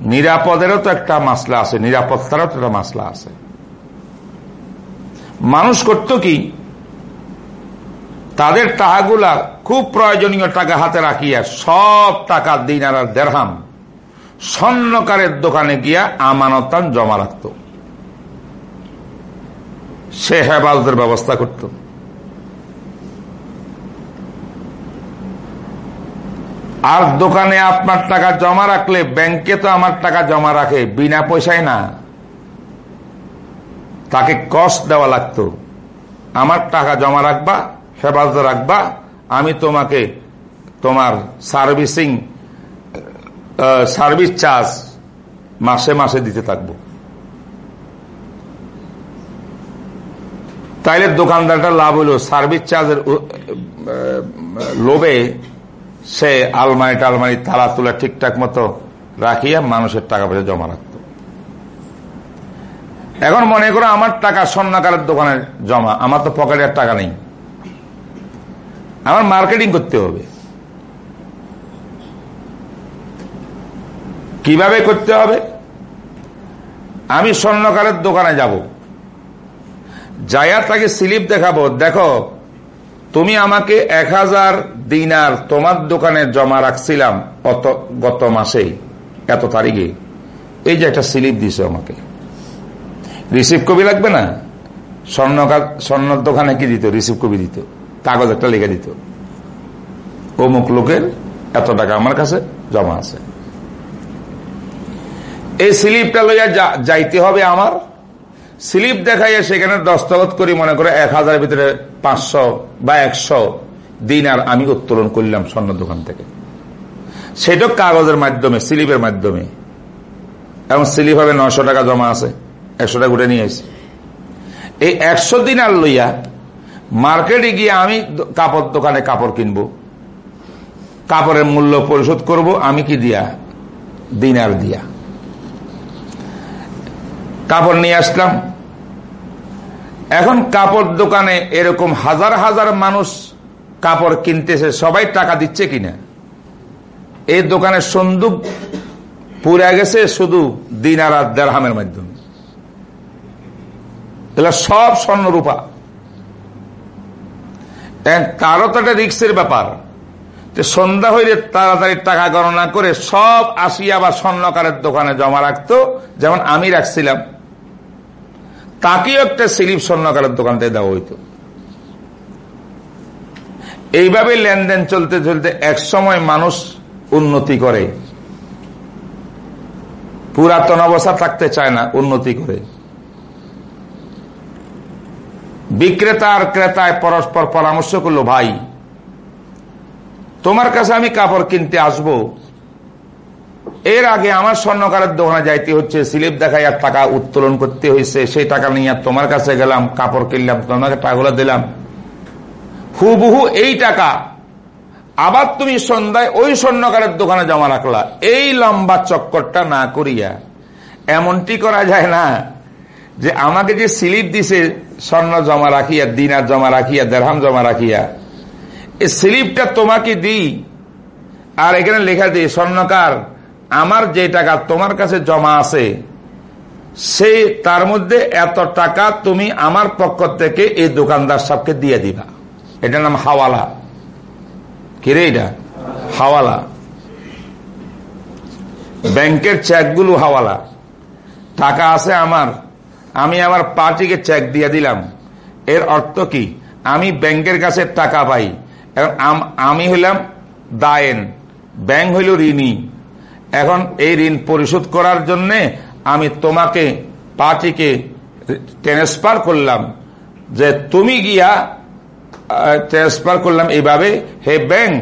নিরাপদেরও তো একটা মাসলা আছে, নিরাপত্তারও তো একটা মাসলা আছে। মানুষ করত কি? তাদের টাকাগুলা খুব প্রয়োজনীয় টাকা হাতে রাখিয়া সব টাকা দিন আর দেড়হাম স্বর্ণকারের দোকানে গিয়া আমানতান জমা রাখত। সে হেফাজতের ব্যবস্থা করত। আর দোকানে আপনার টাকা জমা রাখলে ব্যাংকে তো আমার টাকা জমা রাখে, বিনা পয়সায় না। তাকে কষ্ট দেওয়া লাগতো। আমার টাকা জমা রাখবা হেফাজত রাখবা। আমি তোমাকে তোমার সার্ভিসিং সার্ভিস চার্জ মাসে মাসে দিতে থাকব। তাইলে দোকানদারটা লাভ হইল, সার্ভিস চার্জের লোভে সে আলমারি টালমারি তালা তুলা ঠিকঠাক মতো রাখিয়া মানুষের টাকা পয়সা জমা রাখত। এখন মনে করো আমার টাকা স্বর্ণাকারের দোকানে জমা, আমার তো পকেটের টাকা নেই। আমার মার্কেটিং করতে হবে। কীভাবে করতে হবে? আমি স্বর্ণকারের দোকানে যাব। যায়া তাকে স্লিপ দেখাবো, দেখো, তুমি আমাকে এক হাজার দিনার তোমার দোকানে জমা রাখছিলাম অত গত মাসে এত তারিখে। এই যে একটা স্লিপ দিছে আমাকে। রিসিভ কবি লাগবে না? স্বর্ণ স্বর্ণ দোকানে কি দিত? রিসিভ কবি দিত। কাগজ একটা লিখে দিত। অমুক লোকের এত টাকা আমার কাছে জমা আছে। এই স্লিপটা লইয়া যাইতে হবে আমার। স্লিপ দেখাইয়া সেখানে দস্তখত করি মনে করে এক হাজারের ভিতরে পাঁচশো বা একশো দিন আর আমি উত্তোলন করলাম স্বর্ণ দোকান থেকে। সেটা কাগজের মাধ্যমে, স্লিপের মাধ্যমে। এবং স্লিপ হবে নশো টাকা জমা আছে একশো টাকা উঠে নিয়ে আসি। এই একশো দিন আর লইয়া মার্কেটে গিয়ে আমি কাপড় দোকানে কাপড় কিনবো। কাপড়ের মূল্য পরিশোধ করব, আমি কি দিয়া? দিনার দিয়া। কাপড় নিয়ে আসলাম। এখন কাপড় দোকানে এরকম হাজার হাজার মানুষ কাপড় কিনতেছে, সবাই টাকা দিচ্ছে কিনা? এই দোকানের সন্দুক পুরে গেছে শুধু দিনার আর দেড়হামের মাধ্যমে। সব স্বর্ণরূপা। তারও তো একটা রিক্সের ব্যাপার। সন্ধ্যা হইলে তাড়াতাড়ি টাকা গণনা করে সব আসিয়া বা স্বর্ণকারের দোকানে জমা রাখতো, যেমন আমি রাখছিলাম। তাকেও একটা স্লিপ স্বর্ণকারের দোকান থেকে দেওয়া হইতো। এইভাবে লেনদেন চলতে চলতে এক সময় মানুষ উন্নতি করে। পুরাতন অবস্থা থাকতে চায় না, উন্নতি করে। বিক্রেতা আর ক্রেতায় পরস্পর পরামর্শ করল, ভাই, তোমার কাছে আমি কাপড় কিনতে আসব। এর আগে আমার স্বর্ণকারের দোকানে যাইতে হচ্ছে, স্লিপ দেখাই আর টাকা উত্তোলন করতে হয়েছে সেই টাকা নিয়ে তোমার কাছে গেলাম, কাপড় কিনলাম, তোমাকে টাকাগুলো দিলাম। হুবহু এই টাকা আবার তুমি সন্ধ্যায় ওই স্বর্ণকারের দোকানে জমা রাখলা। এই লম্বা চক্করটা না করিয়া, এমনটি করা যায় না। যে আমাকে যে স্লিপ দিছে, স্বর্ণ জমা রাখিয়া, দিনার জমা রাখিয়া, দেড়হাম জমা রাখিয়া এই স্লিপটা তোমাকে দিই। আর এখানে লেখা দিই স্বর্ণকার, আমার যে টাকা তোমার কাছে জমা আছে, সে তার মধ্যে এত টাকা তুমি আমার পক্ষ থেকে এই দোকানদার সবকে দিয়ে দিবা। এটার নাম হাওয়ালা। কিরে এটা? হাওয়ালা। ব্যাংকের চেকগুলো হাওয়ালা। টাকা আছে আমার। আমি আমার পার্টিকে চেক দিয়ে দিলাম। এর অর্থ কি? আমি ব্যাংকের কাছে টাকা পাই এখন আমি হইলাম দায়েন। ব্যাংক হইল ঋণী। এখন এই ঋণ পরিশোধ করার জন্য আমি তোমাকে পার্টিকে ট্রান্সফার করলাম। যে তুমি গিয়া ট্রান্সফার করলাম এইভাবে, হে ব্যাংক,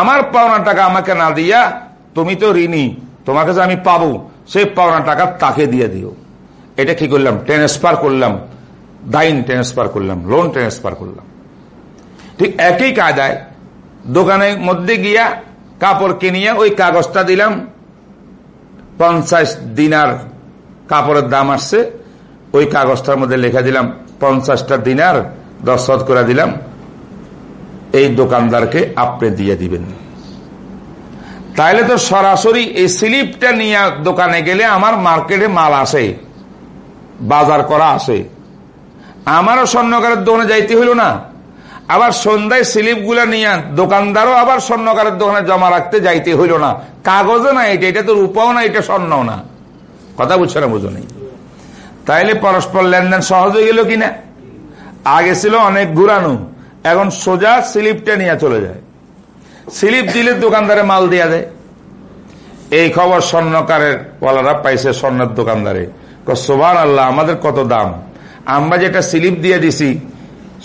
আমার পাওনা টাকা আমাকে না দিয়া তুমি তো ঋণী। তোমাকে যে আমি পাবো, সেই পাওনা টাকা তাকে দিয়ে দিও। এটা কি করলাম? ট্রান্সফার করলাম। দাইন ট্রান্সফার করলাম। লোন ট্রান্সফার করলাম। ঠিক একই কায়দায় দোকানের মধ্যে গিয়া কাপড় কিনিয়া ওই কাগজটা দিলাম। পঞ্চাশ দিনার কাপড়ের দাম আসছে। ওই কাগজটার মধ্যে লেখা দিলাম, পঞ্চাশটা দিনার দশ করে দিলাম। এই দোকানদারকে আপনি দিয়ে দিবেন। তাইলে তো সরাসরি এই স্লিপটা নিয়ে দোকানে গেলে আমার মার্কেটে মাল আসে। বাজার করা আসে আমারও স্বর্ণকারের দোকানে যাইতে হইল না। আবার সন্ধ্যায় স্লিপগুলা নিয়ে দোকানদারও আবার স্বর্ণকারের দোকানে জমা রাখতে যাইতে হইল না। কাগজও না এটা এটা তো রূপাও না এটা স্বর্ণও না। কথা বুঝছে না, বুঝো নেই? তাইলে পরস্পর লেনদেন সহজ হয়ে গেল কিনা? আগে ছিল অনেক ঘুরানো, এখন সোজা স্লিপটা নিয়ে চলে যায়। স্লিপ দিলে দোকানদারে মাল দিয়া দেয়। এই খবর স্বর্ণকারের ওয়ালারা পাইছে স্বর্ণের দোকানদারে। সোভান আল্লাহ আমাদের কত দাম? আমরা যেটা স্লিপ দিয়ে দিছি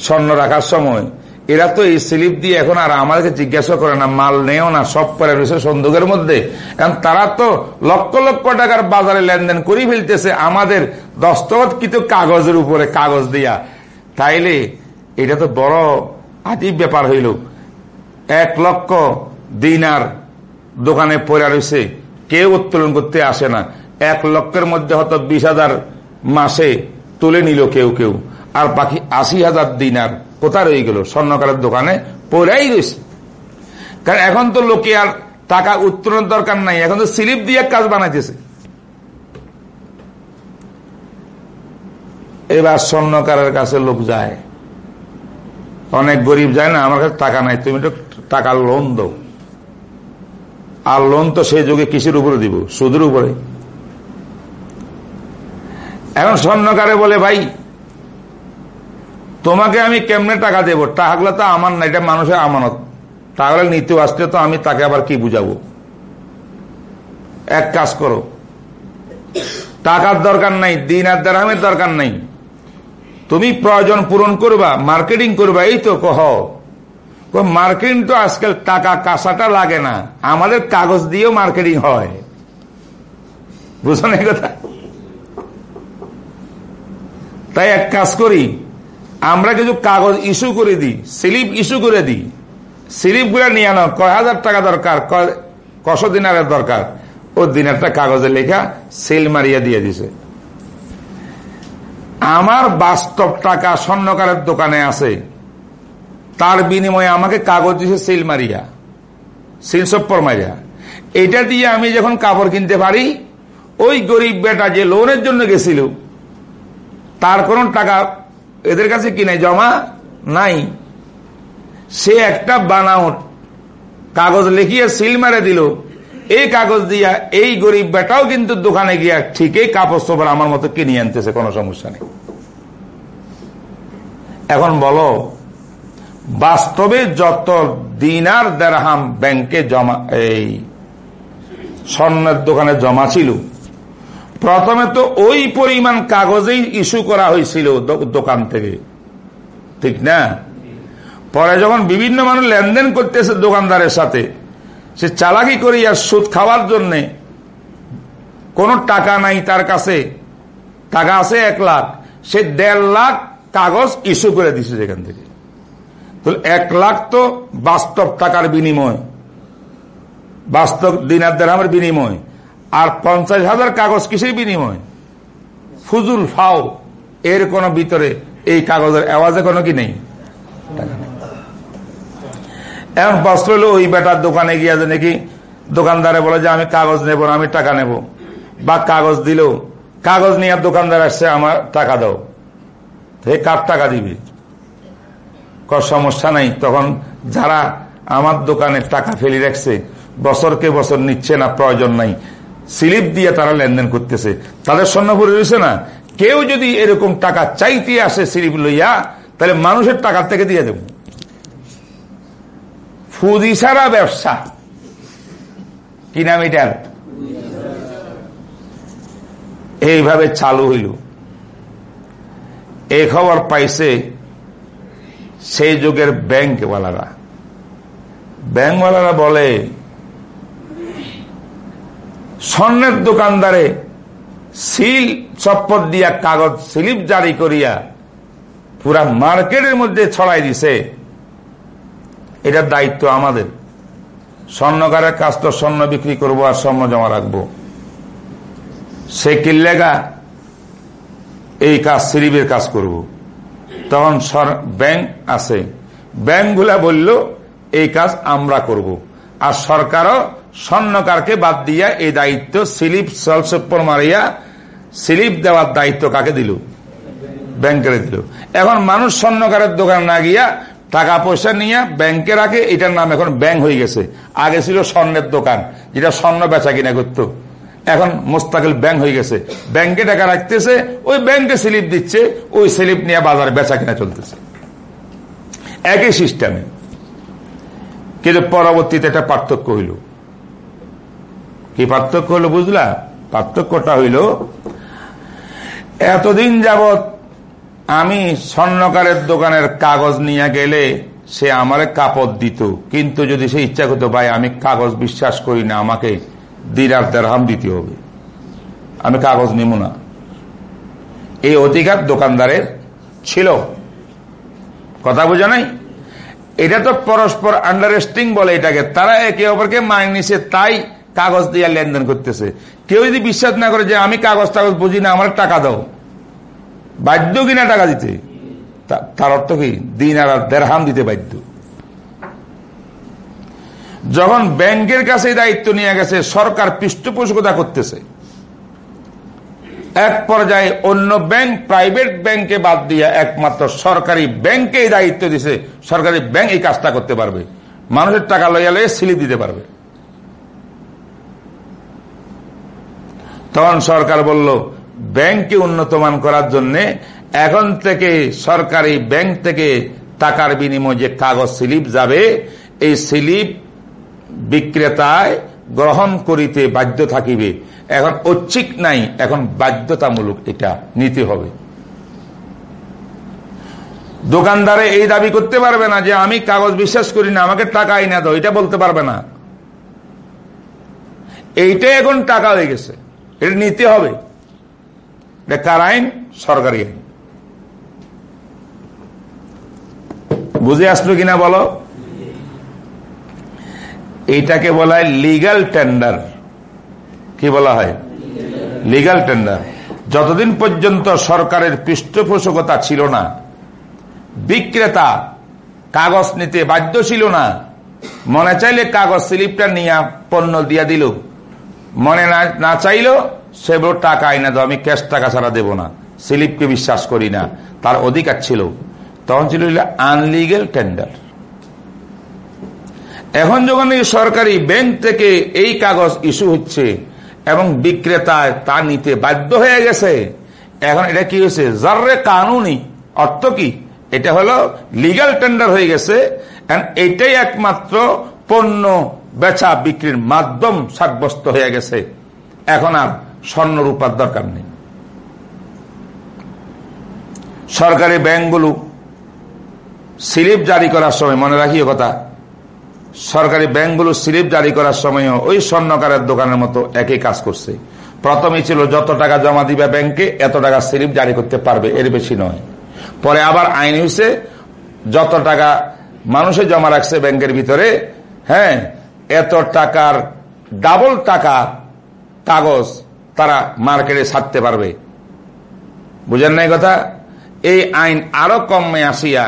স্বর্ণ রাখার সময়, এরা তো এই স্লিপ দিয়ে এখন আর আমাদেরকে জিজ্ঞাসা করে না, মাল নেও না, সব পরে রয়েছে সন্দুকের মধ্যে। কারণ তারা তো লক্ষ লক্ষ টাকার বাজারে লেনদেন করে ফেলতেছে আমাদের দস্তখত কাগজের উপরে, কাগজ দিয়া। তাইলে এটা তো বড় আজীব ব্যাপার হইল। এক লক্ষ দিনার দোকানে পড়া রয়েছে, কেউ উত্তোলন করতে আসে না। এক লক্ষের মধ্যে হয়তো বিশ হাজার মাসে তুলে নিল কেউ কেউ। আর বাকি আশি হাজার দিনার কোথায় রয়ে গেল? স্বর্ণকারের দোকানে পড়াই রয়েছে। কারণ এখন তো লোকে আর টাকা উত্তোলনের দরকার নাই। এখন তো স্লিপ দিয়ে কাজ বানাইতেছে। এবার স্বর্ণকারের কাছে লোক যায়। অনেক গরিব যায় না, আমার কাছে টাকা নাই, তুমি তো টাকা লোন দাও। আর লোন তো সেই যুগে কিসের উপরে দিব? সুদের উপরে। এখন স্বর্ণকারে বলে, ভাই, তোমাকে আমি কেমনে টাকা দেব? টাকাগুলো তো আমার না, এটা মানুষের আমানত। টাকাগুলো নিতে আসলে তো আমি তাকে আবার কি বুঝাবো? এক কাজ করো। টাকার দরকার নাই, দিন আর দেড়ামের দরকার নাই। তুমি প্রয়োজন পূরণ করবা, মার্কেটিং করবা, এই তো কহ। মার্কেটিং তো আজকাল টাকা কাঁচাটা লাগে না, আমাদের কাগজ দিয়েও মার্কেটিং হয়। বুঝলেন কথা? তাই এক কাজ করি, আমরা কিছু কাগজ ইস্যু করে দিই, স্লিপ ইস্যু করে দিই। স্লিপগুলা নিয়ে আনো, কয় হাজার টাকা দরকার কশ দিনারের দরকার। ও দিনারটা কাগজে লেখা সেল মারিয়া দিয়ে দিছে। আমার বাস্তব টাকা স্বর্ণকারের দোকানে আছে। তার বিনিময়ে আমাকে কাগজ দিছে সিল মারিয়া সিল সপ্পর মারিয়া। এটা দিয়ে আমি যখন কাপড় কিনতে পারি, ওই গরিব বেটা যে লোনের জন্য গেছিল তার কোন টাকা এদের কাছে কিনে জমা নাই। সে একটা বানাউট কাগজ লিখিয়ে সিল মারে দিল। এই কাগজ দিয়া এই গরিব বেটাও কিন্তু দোকানে গিয়া ঠিকই কাপড় চোপড় আমার মতো কিনে আনতেছে, কোনো সমস্যা নেই। এখন বলো, বাস্তবে যত দিনার দেড়হাম ব্যাংকে জমা, এই স্বর্ণের দোকানে জমা ছিল প্রথমে তো ওই পরিমাণ কাগজেই ইস্যু করা হয়েছিল দোকান থেকে। ঠিক না? পরে যখন বিভিন্ন মানুষ লেনদেন করতেছে দোকানদারের সাথে, সে চালাকি করি আর সুদ খাওয়ার জন্যে কোন টাকা নাই তার কাছে। টাকা আছে এক লাখ। সে দেড় লাখ কাগজ ইস্যু করে দিছে সেখান থেকে। এক লাখ তো বাস্তব টাকার বিনিময়। বাস্তব দিনার দেড়ামের বিনিময়। আর পঞ্চাশ হাজার কাগজ কিসের বিনিময়? ফুজুল ফাও, এর কোন ভিতরে এই কাগজের আওয়াজে কোনো কি নেই? এখন প্রশ্ন হলো, ওই বেটার দোকানে গিয়ে নাকি দোকানদারে বলে যে, আমি কাগজ নেব না, আমি টাকা নেব। বা কাগজ দিল, কাগজ নিয়ে দোকানদার আসছে, আমার টাকা দাও। হে কার টাকা দিবি? সমস্যা নাই, তখন যারা আমার দোকানে টাকা ফেলি রাখছে, বছরকে বছর নিচ্ছে না, প্রয়োজন নাই। স্লিপ দিয়ে তারা লেনদেন করতেছে। তাদের স্বর্ণপুরে রয়েছে না? কেউ যদি এরকম টাকা চাইতে আসে স্লিপ লইয়া, তাহলে মানুষের টাকা থেকে দিয়ে দেব। ফুদি সারা ব্যবসা। কি নাম এটার? এইভাবে চালু হইল। এই খবর পাইছে সেই যুগের ব্যাংকওয়ালারা। ব্যাংকওয়ালারা বলে স্বর্ণের দোকানদারে সিল চপ্পর দিয়া কাগজ স্লিপ জারি করিয়া পুরা মার্কেটের মধ্যে ছড়াই দিছে এটার দায়িত্ব আমাদের স্বর্ণকারের কাজ তো স্বর্ণ বিক্রি করব আর স্বর্ণ জমা রাখব সে কিল্লেগা এই কাজ সিরিপের কাজ করব। তখন ব্যাংক আছে ব্যাংকগুলা বলল, এই কাজ আমরা করব। আর সরকারও স্বর্ণকারকে বাদ দিয়া এই দায়িত্ব স্লিপ, সলসপ্পর মারিয়া স্লিপ দেওয়ার দায়িত্ব কাকে দিল? ব্যাংকের দিল। এখন মানুষ স্বর্ণকারের দোকান না গিয়া টাকা পয়সা নিয়ে ব্যাংকে রাখে, এটার নাম এখন ব্যাংক হয়ে গেছে। আগে ছিল স্বর্ণের দোকান, যেটা স্বর্ণ বেচা কিনা করত। এখন মোস্তাকিল ব্যাংক হয়ে গেছে। ব্যাংকে টাকা রাখতেছে, ওই ব্যাংকে স্লিপ দিচ্ছে, ওই স্লিপ নিয়ে বাজারে বেচা কিনা চলতেছে। একই সিস্টেমে। কিন্তু পরবর্তীতে একটা পার্থক্য হইল। কি পার্থক্য হলো বুঝলা? পার্থক্যটা হইল, এতদিন যাবৎ আমি স্বর্ণকারের দোকানের কাগজ নিয়ে গেলে সে আমারে কাপড় দিত। কিন্তু যদি সে ইচ্ছা করতো, ভাই, আমি কাগজ বিশ্বাস করি না, আমাকে দিনার দেড়হাম দিতে হবে। আমি কাগজ নিব না। এই অধিকার দোকানদারের ছিল। কথা বোঝা নাই? এটা তো পরস্পর আন্ডারস্টিং বলে এটাকে। তারা একে অপরকে মানে নিছে, তাই কাগজ দিয়ে লেনদেন করতেছে। কেউ যদি বিশ্বাস না করে যে আমি কাগজ টাগজ বুঝি না, আমার টাকা দাও। বাধ্য কিনা টাকা দিতে? তার অর্থ কি? দিন আর দেড়হাম দিতে বাধ্য। যখন ব্যাংকের কাছে দায়িত্ব নিয়ে গেছে, সরকার পৃষ্ঠপোষকতা করতেছে। এক পর্যায়ে অন্য ব্যাংক, প্রাইভেট ব্যাংকে বাদ দিয়ে একমাত্র সরকারি ব্যাংকে দায়িত্ব দিছে। সরকারি ব্যাংক এই কাজটা করতে পারবে। মানুষের টাকা লইয়া লইয়া সিলি দিতে পারবে। তখন সরকার বলল ব্যাংককে উন্নতমান করার জন্য এখন থেকে সরকারি ব্যাংক থেকে টাকার বিনিময়ে যে কাগজ স্লিপ যাবে, এই স্লিপ বিক্রেতায় গ্রহণ করিতে বাধ্য থাকিবে। এখন ঐচ্ছিক নাই, এখন বাধ্যতামূলক এটা নিতে হবে। দোকানদারে এই দাবি করতে পারবে না যে, আমি কাগজ বিশ্বাস করি না, আমাকে টাকা আইনা দাও। এটা বলতে পারবে না। এইটাই এখন টাকা হয়ে গেছে। এটা নিতে হবে। কার আইন? সরকারি আইন। বুঝে আসলো কিনা বলো? এইটাকে বলা হয় লিগাল টেন্ডার কি বলা হয়? লিগাল টেন্ডার যতদিন পর্যন্ত সরকারের পৃষ্ঠপোষকতা ছিল না, বিক্রেতা কাগজ নিতে বাধ্য ছিল না, মনে চাইলে কাগজ স্লিপটা নিয়ে পণ্য দিয়া দিল। মনে না চাইল সে বড় টাকা আইনা দাও, আমি ক্যাশ টাকা ছাড়া দেব না। স্লিপকে বিশ্বাস করি না। তার অধিকার ছিল। তখন ছিল আনলিগেল টেন্ডার এখন যখন সরকারি ব্যাংক থেকে এই কাগজ ইস্যু হচ্ছে এবং বিক্রেতা তা নিতে বাধ্য হয়ে গেছে, এখন এটা কি হয়েছে? জাররে কানুনি অর্থ কি? এটা হলো লিগাল টেন্ডার হয়ে গেছে এটাই একমাত্র পণ্য বেচা বিক্রির মাধ্যম সাব্যস্ত হয়ে গেছে। এখন আর স্বর্ণ রূপার দরকার নেই। সরকারি ব্যাংকগুলো স্লিপ জারি করার সময়, মনে রাখিও কথা, সরকারি ব্যাংকগুলো স্লিপ জারি করার সময়ও ওই স্বর্ণকারের দোকানের মতো একই কাজ করছে। প্রথমেই ছিল যত টাকা জমা দিবে ব্যাংকে, এত টাকা স্লিপ জারি করতে পারবে, এর বেশি নয়। পরে আবার আইন হয়েছে যত টাকা মানুষে জমা রাখছে ব্যাংকের ভিতরে হ্যাঁ এত টাকার ডাবল টাকা কাগজ তারা মার্কেটে ছাড়তে পারবে। বুঝেন নাই কথা? এই আইন আরও কমে আসিয়া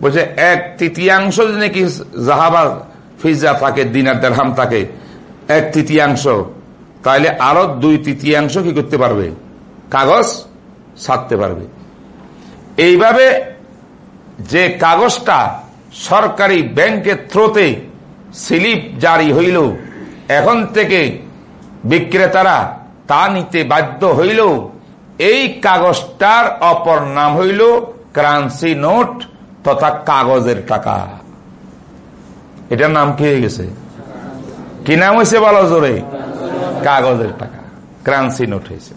বলছে, এক তৃতীয়াংশ যদি নাকি জাহাবা ফিজা থাকে, দিনার দেড়হাম থাকে, এক তৃতীয়াংশ তাহলে আরও দুই তৃতীয়াংশ কি করতে পারবে? কাগজ ছাড়তে পারবে। এইভাবে যে কাগজটা সরকারি ব্যাংকের থ্রোতে স্লিপ জারি হইল। এখন থেকে বিক্রেতারা তা নিতে বাধ্য হইল। এই কাগজটার অপর নাম হইল ক্রান্সি নোট তথা কাগজের টাকা। এটার নাম কি হয়ে গেছে? কি নাম হয়েছে বলো জোরে? কাগজের টাকা। ক্রান্সি নোট হয়েছে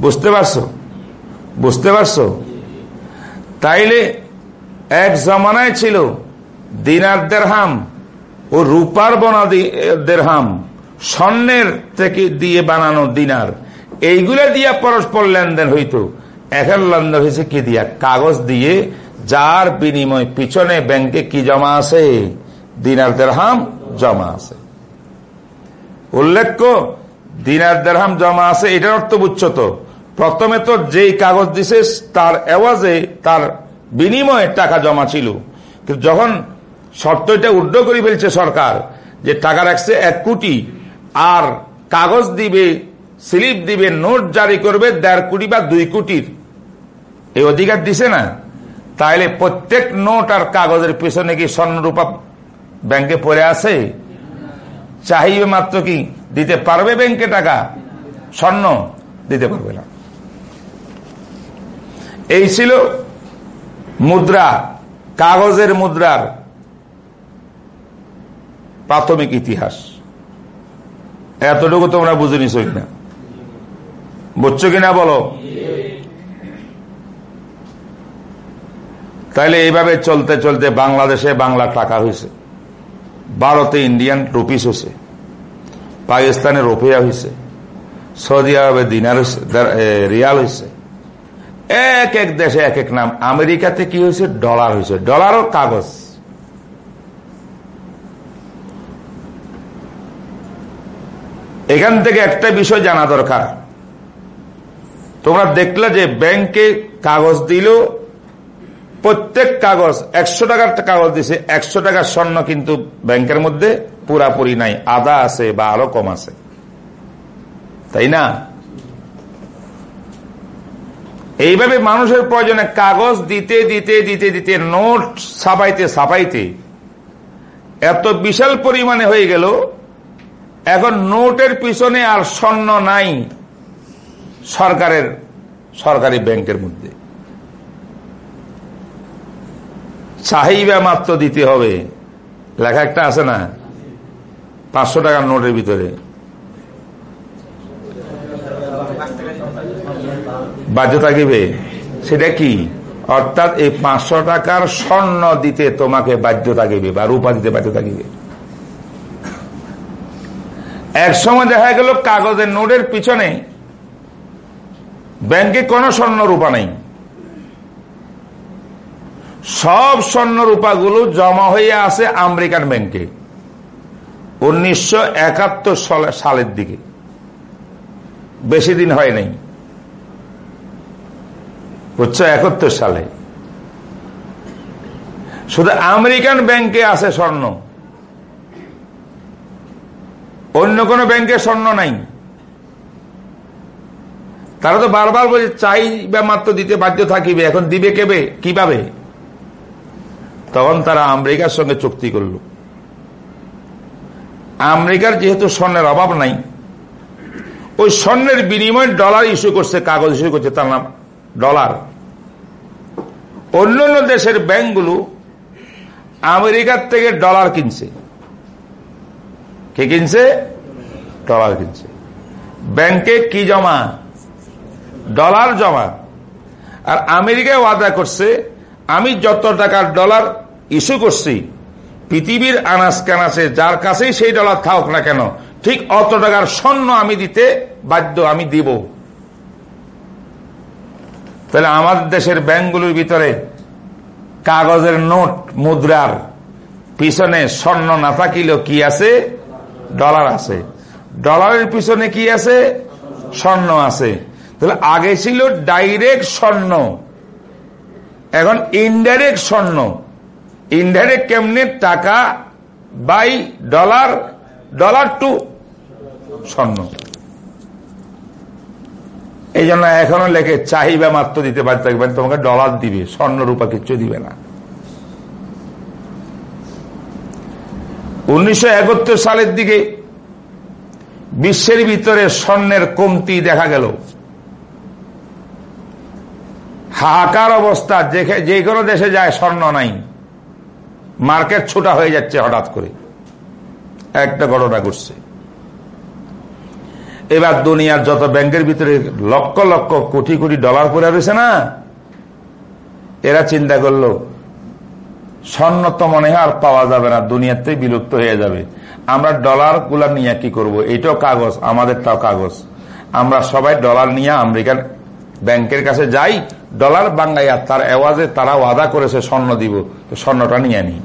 বুঝতে পারছ? বুঝতে পারছ? তাইলে এক জমানায় ছিল দিনার দেড়হাম ও রূপার বনা দেড়হাম, স্বর্ণের থেকে দিয়ে বানানো দিনার। এইগুলা দিয়ে পরস্পর লেনদেন হইতো। এখন লেনদেন হয়েছে কি দিয়া? কাগজ দিয়ে, যার বিনিময় পিছনে ব্যাংকে কি জমা আছে? দিনার দেড়হাম জমা আছে। উল্লেখ্য, দিনার দেড়হাম জমা আছে, এটার অর্থ বুঝছ তো প্রথমে তো যেই কাগজ দিছে, তার এওয়াজে তার বিনিময়ে টাকা জমা ছিল। কিন্তু যখন শর্তটা উড্ড করে ফেলছে সরকার যে টাকা রাখছে এক কোটি, আর কাগজ দিবে, স্লিপ দিবে, নোট জারি করবে দেড় কোটি বা দুই কোটির। এই অধিকার দিছে না? তাহলে প্রত্যেক নোট আর কাগজের পিছনে কি স্বর্ণরূপা ব্যাংকে পড়ে আছে? চাহিবে মাত্র কি দিতে পারবে ব্যাংকে টাকা? স্বর্ণ দিতে পারবে না। এই ছিল মুদ্রা, কাগজের মুদ্রার প্রাথমিক ইতিহাস। এতটুকু তোমরা বুঝে নিছ কিনা? বুঝছ কিনা বলো? তাইলে এইভাবে চলতে চলতে বাংলাদেশে বাংলা টাকা হয়েছে ভারতে ইন্ডিয়ান রুপিস হয়েছে পাকিস্তানে রোপিয়া হয়েছে সৌদি আরবে দিনার রিয়াল হয়েছে এক এক দেশে এক এক নাম। আমেরিকাতে কি হয়েছে ডলার হয়েছে ডলারও কাগজ। এখান থেকে একটা বিষয় জানা দরকার। তোমরা দেখলে যে ব্যাংকে কাগজ দিল, প্রত্যেক কাগজ একশো টাকার কাগজ দিছে, একশো টাকার স্বর্ণ কিন্তু ব্যাংকের মধ্যে পুরাপুরি নাই, আদা আছে বা আরও কম আছে। তাই না? এইভাবে মানুষের প্রয়োজনে কাগজ দিতে দিতে দিতে দিতে, নোট ছাপাইতে ছাপাইতে এত বিশাল পরিমাণে হয়ে গেল এখন নোটের পিছনে আর স্বর্ণ নাই সরকারের, সরকারি ব্যাংকের মধ্যে। চাহিদা মাত্র দিতে হবে। লেখা একটা আছে না? পাঁচশো টাকার নোটের ভিতরে। বাধ্য থাকিবে সেটা কি? অর্থাৎ এই পাঁচশো টাকার স্বর্ণ দিতে তোমাকে বাধ্য থাকিবে বা রূপা দিতে বাধ্য থাকিবে এক সময় দেখা গেল কাগজের নোটের পিছনে ব্যাংকে কোনো স্বর্ণ রূপা নেই। সব স্বর্ণ রূপাগুলো জমা হয়ে আছে আমেরিকান ব্যাংকে। উনিশশো একাত্তর সালের দিকে। বেশি দিন হয় নাই। বুঝছ একাত্তর সালে। শুধু আমেরিকান ব্যাংকে আছে স্বর্ণ। অন্য কোন ব্যাংকে স্বর্ণ নাই। তারা তো বারবার বলে চাই বা মাত্র, দিতে বাধ্য থাকিবে। এখন দিবে কেবে? কীভাবে? তখন তারা আমেরিকার সঙ্গে চুক্তি করল। আমেরিকার যেহেতু স্বর্ণের অভাব নাই, ওই স্বর্ণের বিনিময়ে ডলার ইস্যু করছে, কাগজ ইস্যু করছে, তার নাম ডলার। অন্য অন্য দেশের ব্যাংকগুলো আমেরিকার থেকে ডলার কিনছে। কে কিনছে? ডলার কিনছে। ব্যাংকে কি জমা? ডলার জমা। আর আমেরিকায় ওয়াদা করছে, আমি যত টাকার ডলার ইস্যু করছি, পৃথিবীর আনাজ কানাসে যার কাছেই সেই ডলার থাকুক না কেন, ঠিক অত টাকার স্বর্ণ আমি দিতে বাধ্য, আমি দিব। তাহলে আমাদের দেশের ব্যাংকগুলোর ভিতরে কাগজের নোট, মুদ্রার পিছনে স্বর্ণ না থাকিলেও কি আছে? ডলার আছে। ডলারের পিছনে কি আছে? স্বর্ণ আছে। তাহলে আগে ছিল ডাইরেক্ট স্বর্ণ। এখন ইনডাইরেক্ট স্বর্ণ। ইনডাইরেক্ট কেমনে? টাকা বাই ডলার ডলার টু স্বর্ণ। এই জন্য এখনও লেখে চাহিদা মাত্র দিতে পারতে তোমাকে ডলার দিবে, স্বর্ণ রূপা কিচ্ছু দিবে না। উনিশশো সালের দিকে বিশ্বের ভিতরে স্বর্ণের কমতি দেখা গেল। হাহাকার অবস্থা যে কোনো দেশে যায় স্বর্ণ নাই। মার্কেট ছোটা হয়ে যাচ্ছে হঠাৎ করে। একটা ঘটনা ঘটছে। এবার দুনিয়ার যত ব্যাংকের ভিতরে লক্ষ লক্ষ কোটি কোটি ডলার পরে রয়েছে না, এরা চিন্তা করল স্বর্ণ তো মনে হয় আর পাওয়া যাবে না, দুনিয়াতেই বিলুপ্ত হয়ে যাবে। আমরা ডলারগুলা নিয়ে কি করব? এটাও কাগজ, আমাদেরটাও কাগজ। আমরা সবাই ডলার নিয়ে আমেরিকান ব্যাংকের কাছে যাই, ডলার বাঙ্গাইয়া তার এওয়াজে তারা ওয়াদা করেছে, স্বর্ণ দিব, তো স্বর্ণটা নিয়ে নি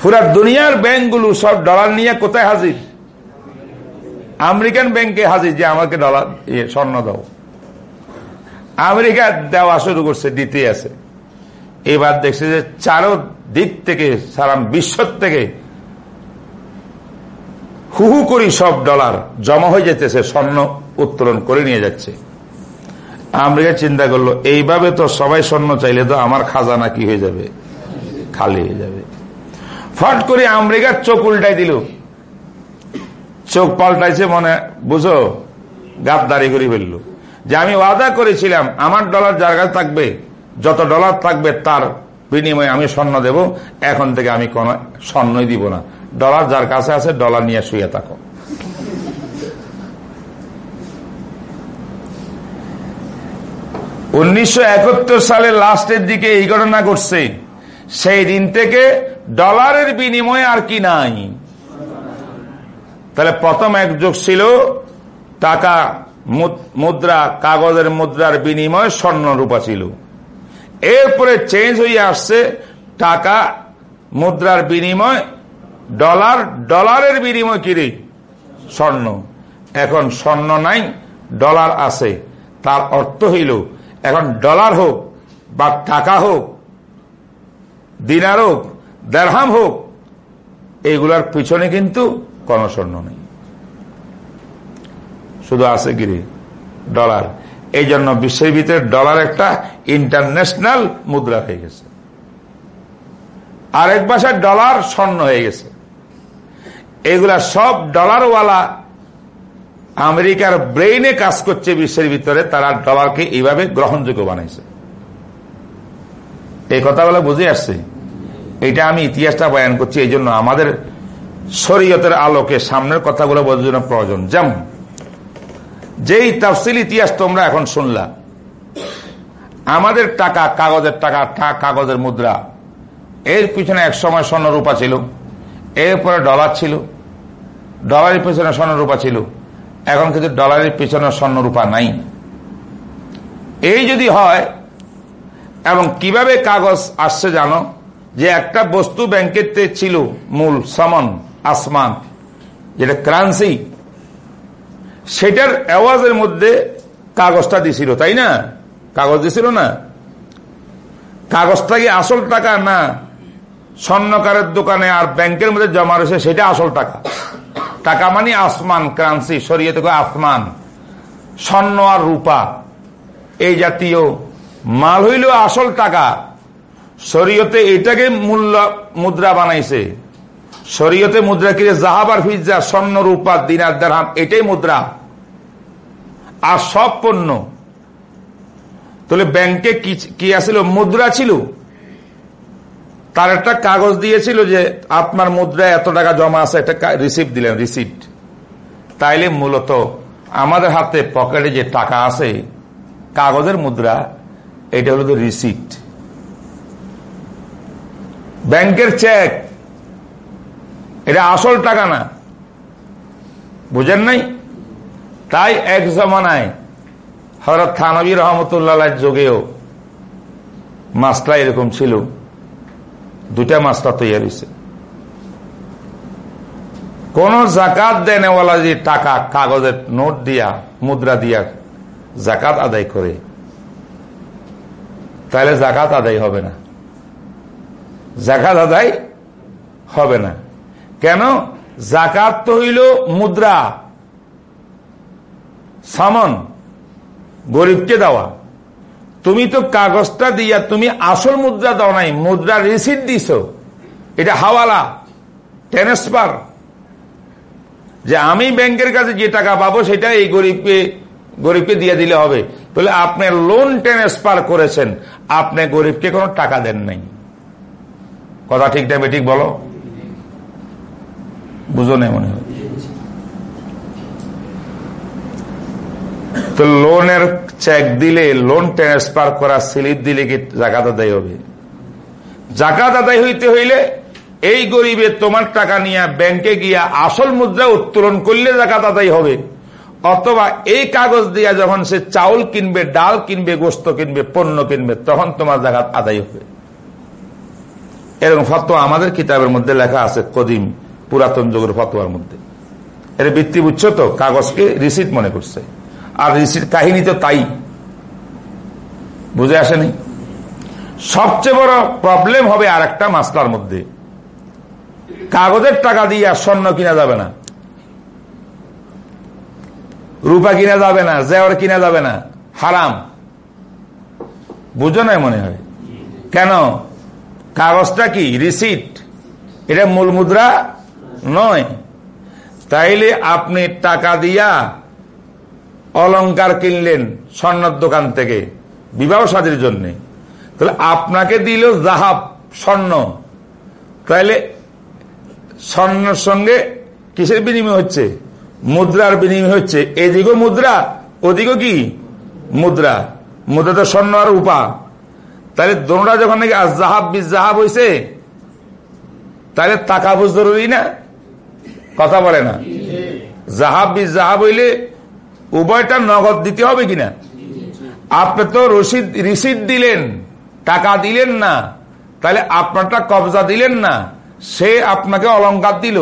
পুরা দুনিয়ার ব্যাংকগুলো সব ডলার নিয়ে কোথায় হাজির? আমেরিকান ব্যাংকে হাজির, যে আমাকে ডলার স্বর্ণ দাও। আমেরিকা দেওয়া শুরু করছে দিতে আছে। এবার দেখছে যে চারো দিক থেকে সারা বিশ্ব থেকে হুহু করি সব ডলার জমা হয়ে যেতেছে, স্বর্ণ উত্তোলন করে নিয়ে যাচ্ছে। আমেরিকা চিন্তা করল, এইভাবে তো সবাই স্বর্ণ চাইলে তো আমার খাজানা কি হয়ে যাবে? খালি হয়ে যাবে। ফট করে আমেরিকার চোখ উল্টাই দিল। চোখ পাল্টাইছে মনে, বুঝো, গাদ্দারি করে ফেলল। যে আমি ওয়াদা করেছিলাম, আমার ডলার যার কাছে থাকবে যত ডলার থাকবে তার বিনিময়ে আমি স্বর্ণ দেব, এখন থেকে আমি কোন স্বর্ণই দিব না। ডলার যার কাছে আছে, ডলার নিয়ে শুয়ে থাকো। উনিশশো সালের লাস্টের দিকে এই ঘটনা ঘটছে। সেই দিন থেকে ডলারের বিনিময়ে আর কি নাই। তাহলে প্রথম এক যুগ ছিল টাকা মুদ্রা, কাগজের মুদ্রার বিনিময়ে স্বর্ণ রূপা ছিল। এরপরে চেঞ্জ হয়ে আসছে টাকা মুদ্রার বিনিময় ডলার ডলারের বিনিময় কিরে স্বর্ণ। এখন স্বর্ণ নাই ডলার আছে। তার অর্থ হইল, এখন ডলার হোক বা টাকা হোক, দিনার হোক, দেড়হাম হোক এইগুলার পিছনে কিন্তু কোন স্বর্ণ নেই। শুধু আছে গিরি ডলার এই জন্য বিশ্বের ভিতরে ডলার একটা ইন্টারন্যাশনাল মুদ্রা হয়ে গেছে। আরেক ভাষায় ডলার স্বর্ণ হয়ে গেছে। এগুলা সব ডলারওয়ালা আমেরিকার ব্রেইনে কাজ করছে বিশ্বের ভিতরে, তারা ডলারকে এইভাবে গ্রহণযোগ্য বানাইছে। এই কথাগুলো বুঝে আসছে। এটা আমি ইতিহাসটা বয়ান করছি এই জন্য আমাদের শরীয়তের আলোকে সামনের কথাগুলো বোঝার জন্য প্রয়োজন। যেমন যেই তাফসিল ইতিহাস তোমরা এখন শুনলা, আমাদের টাকা, কাগজের টাকা কাগজের মুদ্রা, এর পিছনে এক সময় স্বর্ণরূপা ছিল এরপরে ডলার ছিল, ডলারের পিছনে স্বর্ণরূপা ছিল, এখন কিন্তু ডলারের পিছনে স্বর্ণরূপা নাই। এই যদি হয়, এবং কীভাবে কাগজ আসছে জানো, যে একটা বস্তু ব্যাংকের ছিল মূল, সমন, আসমান, যেটা ক্রান্সি সেটার আওয়াজের মধ্যে কাগজটা দিছিল, তাই না? কাগজ দিছিল না? কাগজটা কি আসল টাকা না স্বর্ণকারের দোকানে আর ব্যাংকের মধ্যে জমা রয়েছে, সেটা আসল টাকা? টাকা মানে আসমান, ক্রান্সি, সরিয়ে থেকে আসমান। স্বর্ণ আর রূপা। এই জাতীয় মাল হইল আসল টাকা। শরীয়তে এটাকে মূল্য, মুদ্রা বানাইছে। শরীয়তে মুদ্রা কিনে জাহাবার ফিজা স্বর্ণ, রূপা, দিনার দারাম এটাই মুদ্রা। আর সব পণ্য। তাহলে ব্যাংকে কি- আসছিল মুদ্রা ছিল। তার একটা কাগজ দিয়েছিল যে, আপনার মুদ্রায় এত টাকা জমা আছে, একটা রিসিপ্ট দিলেন রিসিপ্ট তাইলে মূলত আমাদের হাতে পকেটে যে টাকা আছে, কাগজের মুদ্রা, এটা হলো রিসিপ্ট ব্যাংকের চেক এটা আসল টাকা না। বুঝেন নাই? তাই এক জমানায় হরত থানবী রহমতুল্লাহ যোগেও মাছটা এরকম ছিল। দুটা মাছটা তৈরি হয়েছে কোন জাকাত দেনেওয়ালা যে টাকা, কাগজের নোট দিয়া, মুদ্রা দিয়া জাকাত আদায় করে, তাহলে জাকাত আদায় হবে না। জাকাত আদায় হবে না। কেন? জাকাত তো হইল মুদ্রা। সামন, গরিবকে দেওয়া। তুমি তো কাগজটা দিয়া, তুমি আসল মুদ্রা দাও নাই, মুদ্রা রিসিট দিছ। এটা হাওয়ালা ট্রান্সফার যে আমি ব্যাংকের কাছে যে টাকা পাবো, সেটা এই গরিবকে গরিবকে দিয়ে দিলে হবে। তাহলে আপনি লোন ট্রান্সফার করেছেন, আপনি গরিবকে কোনো টাকা দেন নাই। কথা ঠিক না ঠিক বলো? বুঝো না মনে হয়। তো লোনের চেক দিলে লোন ট্রান্সফার করা স্লিপ দিলে কি জাকাত আদায় হবে? জাকাত আদায় হইতে হইলে এই গরিবে তোমার টাকা নিয়ে ব্যাংকে গিয়া আসল মুদ্রা উত্তোলন করলে জাকাত আদায় হবে। অথবা এই কাগজ দিয়া যখন সে চাউল কিনবে, ডাল কিনবে, গোস্ত কিনবে, পণ্য কিনবে, তখন তোমার জাকাত আদায় হবে। এরকম ফতোয়া আমাদের কিতাবের মধ্যে লেখা আছে, কদিম, পুরাতন যুগের ফতোয়ার মধ্যে। এর বৃত্তি বুঝছ তো? কাগজকে রিসিট মনে করছে। আর রিসিট কাহিনী তো তাই। বুঝে আসেনি? সবচেয়ে বড় প্রবলেম হবে আর একটা মাসলার মধ্যে। কাগজের টাকা দিয়ে আর স্বর্ণ কিনা যাবে না। রূপা কিনা যাবে না, জেওয়ার কিনা যাবে না। হারাম। বুঝো নাই মনে হয়? কেন? কাগজটা কি? রিসিট এটা মূল মুদ্রা নয়। তাইলে আপনি টাকা দিয়া অলংকার কিনলেন স্বর্ণের দোকান থেকে, বিবাহ সাদীর জন্য। তাহলে আপনাকে দিল জাহাব স্বর্ণ। তাহলে স্বর্ণের সঙ্গে কিসের বিনিময় হচ্ছে? মুদ্রার বিনিময় হচ্ছে। এদিকেও মুদ্রা, ওদিকেও কি? মুদ্রা। মুদ্রা তো স্বর্ণ আর উপা তাহলে দোনোটা যখন নাকি জাহাব বিশ জাহাব হয়েছে তাহলে টাকা বুঝ জরুরি না? কথা বলে না। জাহাব বিশ জাহাব হইলে উভয়টা নগদ দিতে হবে কিনা? আপনি তো রসিদ রিসিট দিলেন টাকা দিলেন না। তাহলে আপনারটা কবজা দিলেন না। সে আপনাকে অলঙ্কার দিল।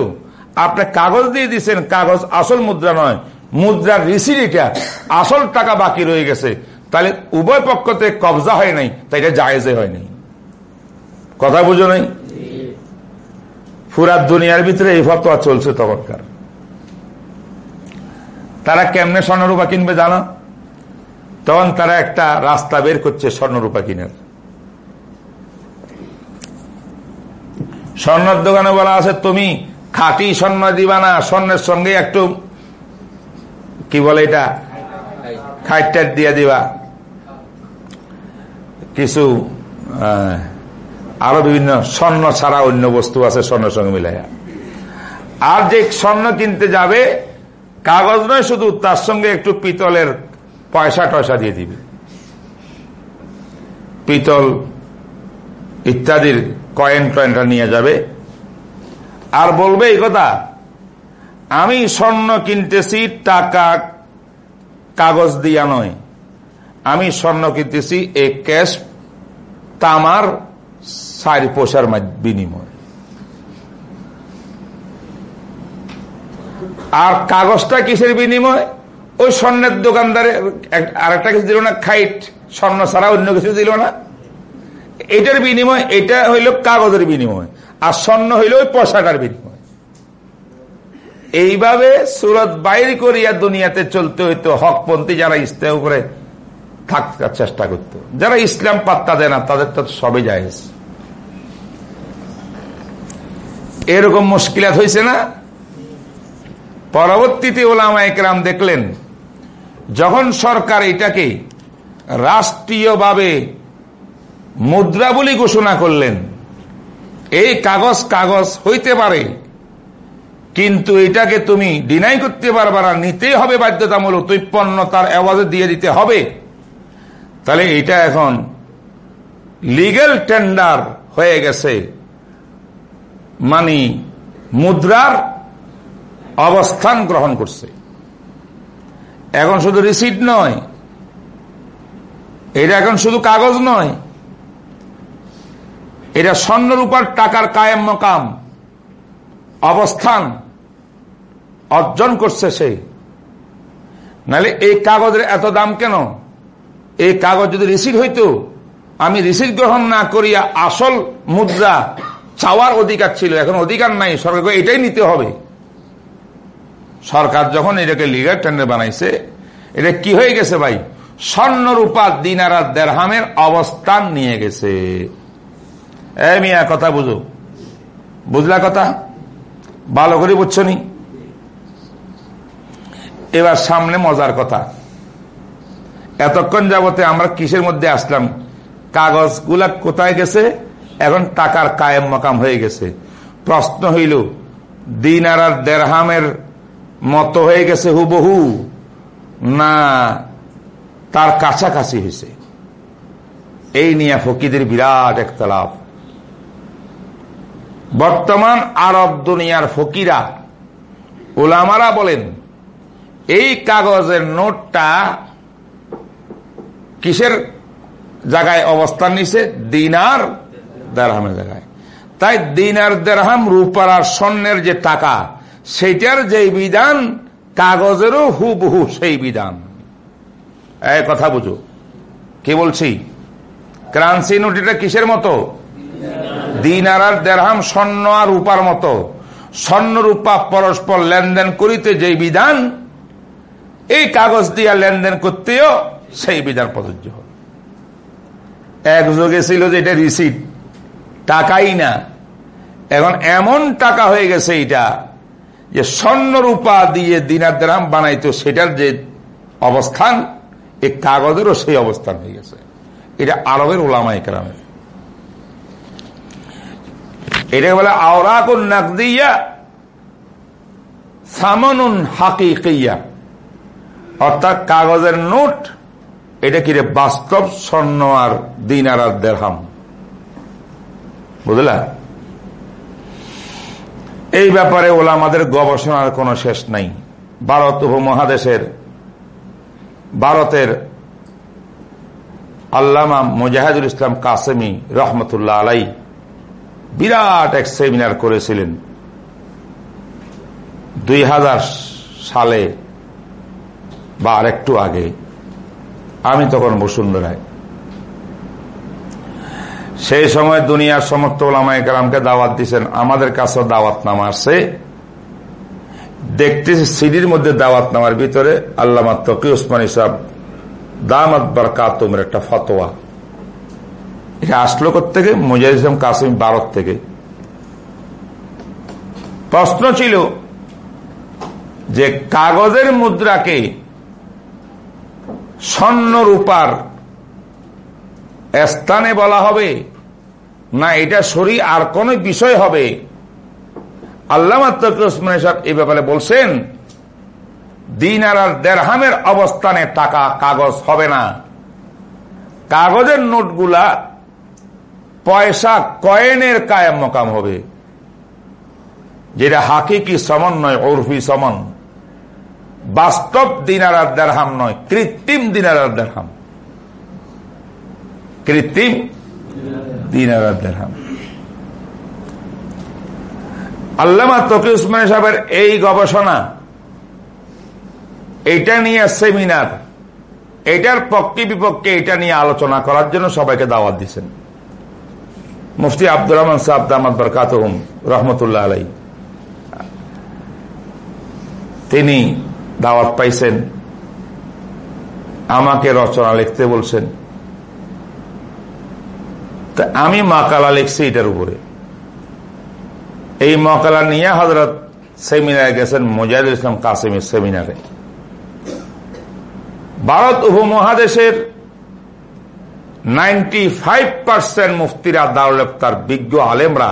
আপনি কাগজ দিয়ে দিচ্ছেন কাগজ আসল মুদ্রা নয়। মুদ্রার রিসিট এটা। আসল টাকা বাকি রয়ে গেছে। তাহলে উভয় পক্ষতে কবজা হয় নাই তাই এটা জায়েজে হয় নাই। কথা বুঝো নাই? ফুরাত দুনিয়ার ভিতরে এই ফতোয়া চলছে তখনকার। তারা কেমনে স্বর্ণরূপা কিনবে জানো? তখন তারা একটা রাস্তা বের করছে স্বর্ণরূপা কিনার। স্বর্ণের দোকানে বলা আছে, তুমি খাঁটি স্বর্ণ দিবা না, স্বর্ণের সঙ্গে একটু, কি বলে এটা? খাইট টাইট দিয়ে দিবা। কিছু আরও বিভিন্ন স্বর্ণ ছাড়া অন্য বস্তু আছে স্বর্ণের সঙ্গে মিলাইয়া। আর যে স্বর্ণ কিনতে যাবে কাগজ নয়, শুধু তার সঙ্গে একটু পিতলের পয়সা টয়সা দিয়ে দিবে। পিতল ইত্যাদির কয়েন টয়েনটা নিয়ে যাবে। আর বলবে এই কথা, আমি স্বর্ণ কিনতেছি, টাকা কাগজ দিয়া নয়। আমি স্বর্ণ কিনতেছি, এ ক্যাশ তামার সারি পোষার বিনিময়। আর কাগজটা কিসের বিনিময়? ওই স্বর্ণের দোকানদারে আরেকটা কিছু দিল না, খাইট, স্বর্ণ ছাড়া অন্য কিছু দিল না। এটার বিনিময়, এটা হইল কাগজের বিনিময়, আর স্বর্ণ হইল ওই পয়সাটার বিনিময়। এইভাবে সুরত বাইর করিয়া দুনিয়াতে চলতে হইতো, হকপন্থী যারা ইস্তেও করে থাকার চেষ্টা করত, যারা ইসলাম পাত্তা দেয় না, তাদের তো সবে যায় এরকম মুশকিলাত হয়েছে না? পরবর্তীতে ওলামা একরাম দেখলেন, যখন সরকার এটাকে রাষ্ট্রীয়ভাবে মুদ্রা বলি ঘোষণা করলেন, এই কাগজ কাগজ হইতে পারে, কিন্তু এটাকে তুমি ডিনাই করতে পারবে না, নিতেই হবে বাধ্যতামূলক পণ্য তার আওয়াজে দিয়ে দিতে হবে। তাহলে এটা এখন লিগেল টেন্ডার হয়ে গেছে মানে মুদ্রার অবস্থান গ্রহণ করছে। এখন শুধু রিসিট নয়, এটা এখন শুধু কাগজ নয়, এটা স্বর্ণরূপার টাকার কায়েম মকাম, অবস্থান অর্জন করছে সে। নাহলে এই কাগজের এত দাম কেন? এই কাগজ যদি রিসিট হইতো, আমি রিসিট গ্রহণ না করিয়া আসল মুদ্রা চাওয়ার অধিকার ছিল, এখন অধিকার নাই সরকারকে এটাই নিতে হবে। সরকার যখন এটাকে লিগার টেন্ডার বানাইছে, এটা কি হয়ে গেছে ভাই? স্বর্ণরূপা দিনারা দেড়হামের অবস্থান নিয়ে গেছে। এ মিয়া, কথা বুঝো। বুঝলা কথা? ভালো করে বুঝছ নি? এবার সামনে মজার কথা। এতক্ষণ যাবতে আমরা কিসের মধ্যে আসলাম? কাগজগুলা কোথায় গেছে? এখন টাকার কায়েম মকাম হয়ে গেছে। প্রশ্ন হইল, দিনার আর দেড়হামের মতো হয়ে গেছে হুবহু। না, তার কাছাকাছি হয়েছে। এই নিয়ে ফকিদের বিরাট একতলাপ। বর্তমান আরব দুনিয়ার ফকিরা ওলামারা বলেন, এই কাগজের নোটটা কিসের জায়গায় অবস্থান নিছে দিনার দেড়হামের জায়গায়। তাই দিনার দেড়হাম রূপার আর স্বর্ণের যে টাকা সেটার যে বিধান, কাগজেরও হুবহু সেই বিধান। এই কথা বুঝো। কি বলছি? ক্রান্সি নোটিটা কিসের মতো? দিনার আর দেড়হাম স্বর্ণ আর রূপার মতো। স্বর্ণ রূপা পরস্পর লেনদেন করিতে যে বিধান, এই কাগজ দিয়া লেনদেন করতেও সেই বিধান প্রযোজ্য এক যুগে ছিল যে এটা রিসিট টাকাই না। এখন এমন টাকা হয়ে গেছে এটা যে স্বর্ণ রূপা দিয়ে দিনার দ্রাম বানাইতো, সেটার যে অবস্থান এই কাগজেরও সেই অবস্থান হয়ে গেছে। এটা আরবের ওলামাই কেরামের। এটা বলে, আওরাকুন নাকদিয়া সামনুন হাকিকিয়া। অর্থাৎ কাগজের নোট, এটা কি রে বাস্তব স্বর্ণ আর দিন আর দেড়হাম? বুঝলা? এই ব্যাপারে ওলা আমাদের গবেষণার কোনো শেষ নাই। ভারত উপমহাদেশের, ভারতের আল্লামা মুজাহিদুল ইসলাম কাসেমি রহমতুল্লাহ আলাই বিরাট এক সেমিনার করেছিলেন। দুই হাজার সালে বা আরেকটু আগে। আমি তখন বসুন্ধরায়। সেই সময় দুনিয়ার সমস্ত ওলামাই কালামকে দাওয়াত দিচ্ছেন আমাদের কাছে দাওয়াত নামা আসছে দেখতেছি সিডির মধ্যে দাওয়াত নামার ভিতরে আল্লামা তকি উসমানী সাহেব দামাত বারকাতুমের একটা ফতোয়া। এটা আসলো থেকে মুজাহিদ ইসলাম কাসিম ভারত থেকে। প্রশ্ন ছিল যে কাগজের মুদ্রাকে স্বর্ণ রূপার স্থানে বলা হবে, না, এটা সরি, আর কোন বিষয় হবে। আল্লাহ সাহেব এই ব্যাপারে বলছেন দিন আর দেড়হামের অবস্থানে টাকা কাগজ হবে না। কাগজের নোটগুলা পয়সা কয়েনের কায়েম মকাম হবে। যেটা হাকিকি সমন নয়, ওরফি সমন। বাস্তব দিনার আর দেড়হাম নয়, কৃত্রিম দিনার আর দেড়হাম কৃত্রিম দিনার আর দেড়হাম। আল্লামা তকি উসমান সাহেবের এই গবেষণা এইটা নিয়ে সেমিনার, এটার পক্ষে বিপক্ষে এটা নিয়ে আলোচনা করার জন্য সবাইকে দাওয়াত দিচ্ছেন মুফতি আব্দুর রহমান সাহেব দামাদ বরকাত রহমতুল্লাহ আলাই। তিনি দাওয়াত পাইছেন, আমাকে রচনা লিখতে বলছেন। তা আমি মাকালা লিখছি এটার উপরে। এই মকালা নিয়ে হজরত সেমিনারে গেছেন মুজাহিদুল ইসলাম কাসিমের সেমিনারে। ভারত উপমহাদেশের নাইনটি ফাইভ পার্সেন্ট মুফতিরা দারুলেপ্তার বিজ্ঞ আলেমরা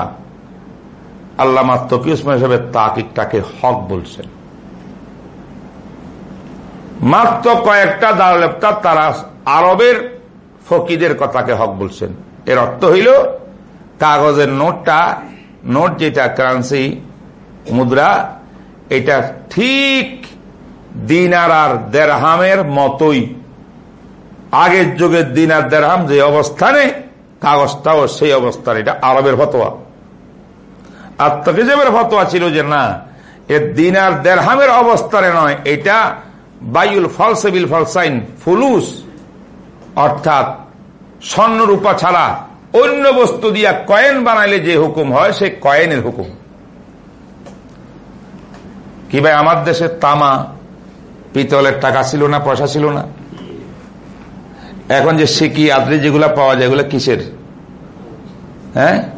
আল্লামা তকি উসমান হিসেবে তাকিকটাকে হক বলছেন। মাত্র কয়েকটা দারুলেপ্তার তারা আরবের ফকিদের কথাকে হক বলছেন। এর অর্থ হইল, কাগজের নোটটা, নোট যেটা কারেন্সি মুদ্রা, এটা ঠিক দিনার আর দেড়হামের মতোই। আগের যুগের দিনার দেড়হাম যে অবস্থানে, কাগজটাও সেই অবস্থানে, এটা আরবের ফতোয়া। আর তকিজেবের ফতোয়া ছিল যে না, এ দিনার দেড়হামের অবস্থানে নয়, এটা বায়ুল ফলসেবিল ফলসাইন, ফুলুস, অর্থাৎ স্বর্ণরূপা ছাড়া অন্য বস্তু দিয়া কয়েন বানাইলে যে হুকুম হয়, সে কয়েনের হুকুম। কি ভাই, আমার দেশে তামা, পিতলের টাকা ছিল না, পয়সা ছিল না? এখন যে সিকি, আদ্রি যেগুলা পাওয়া যায়, এগুলো কিসের? হ্যাঁ?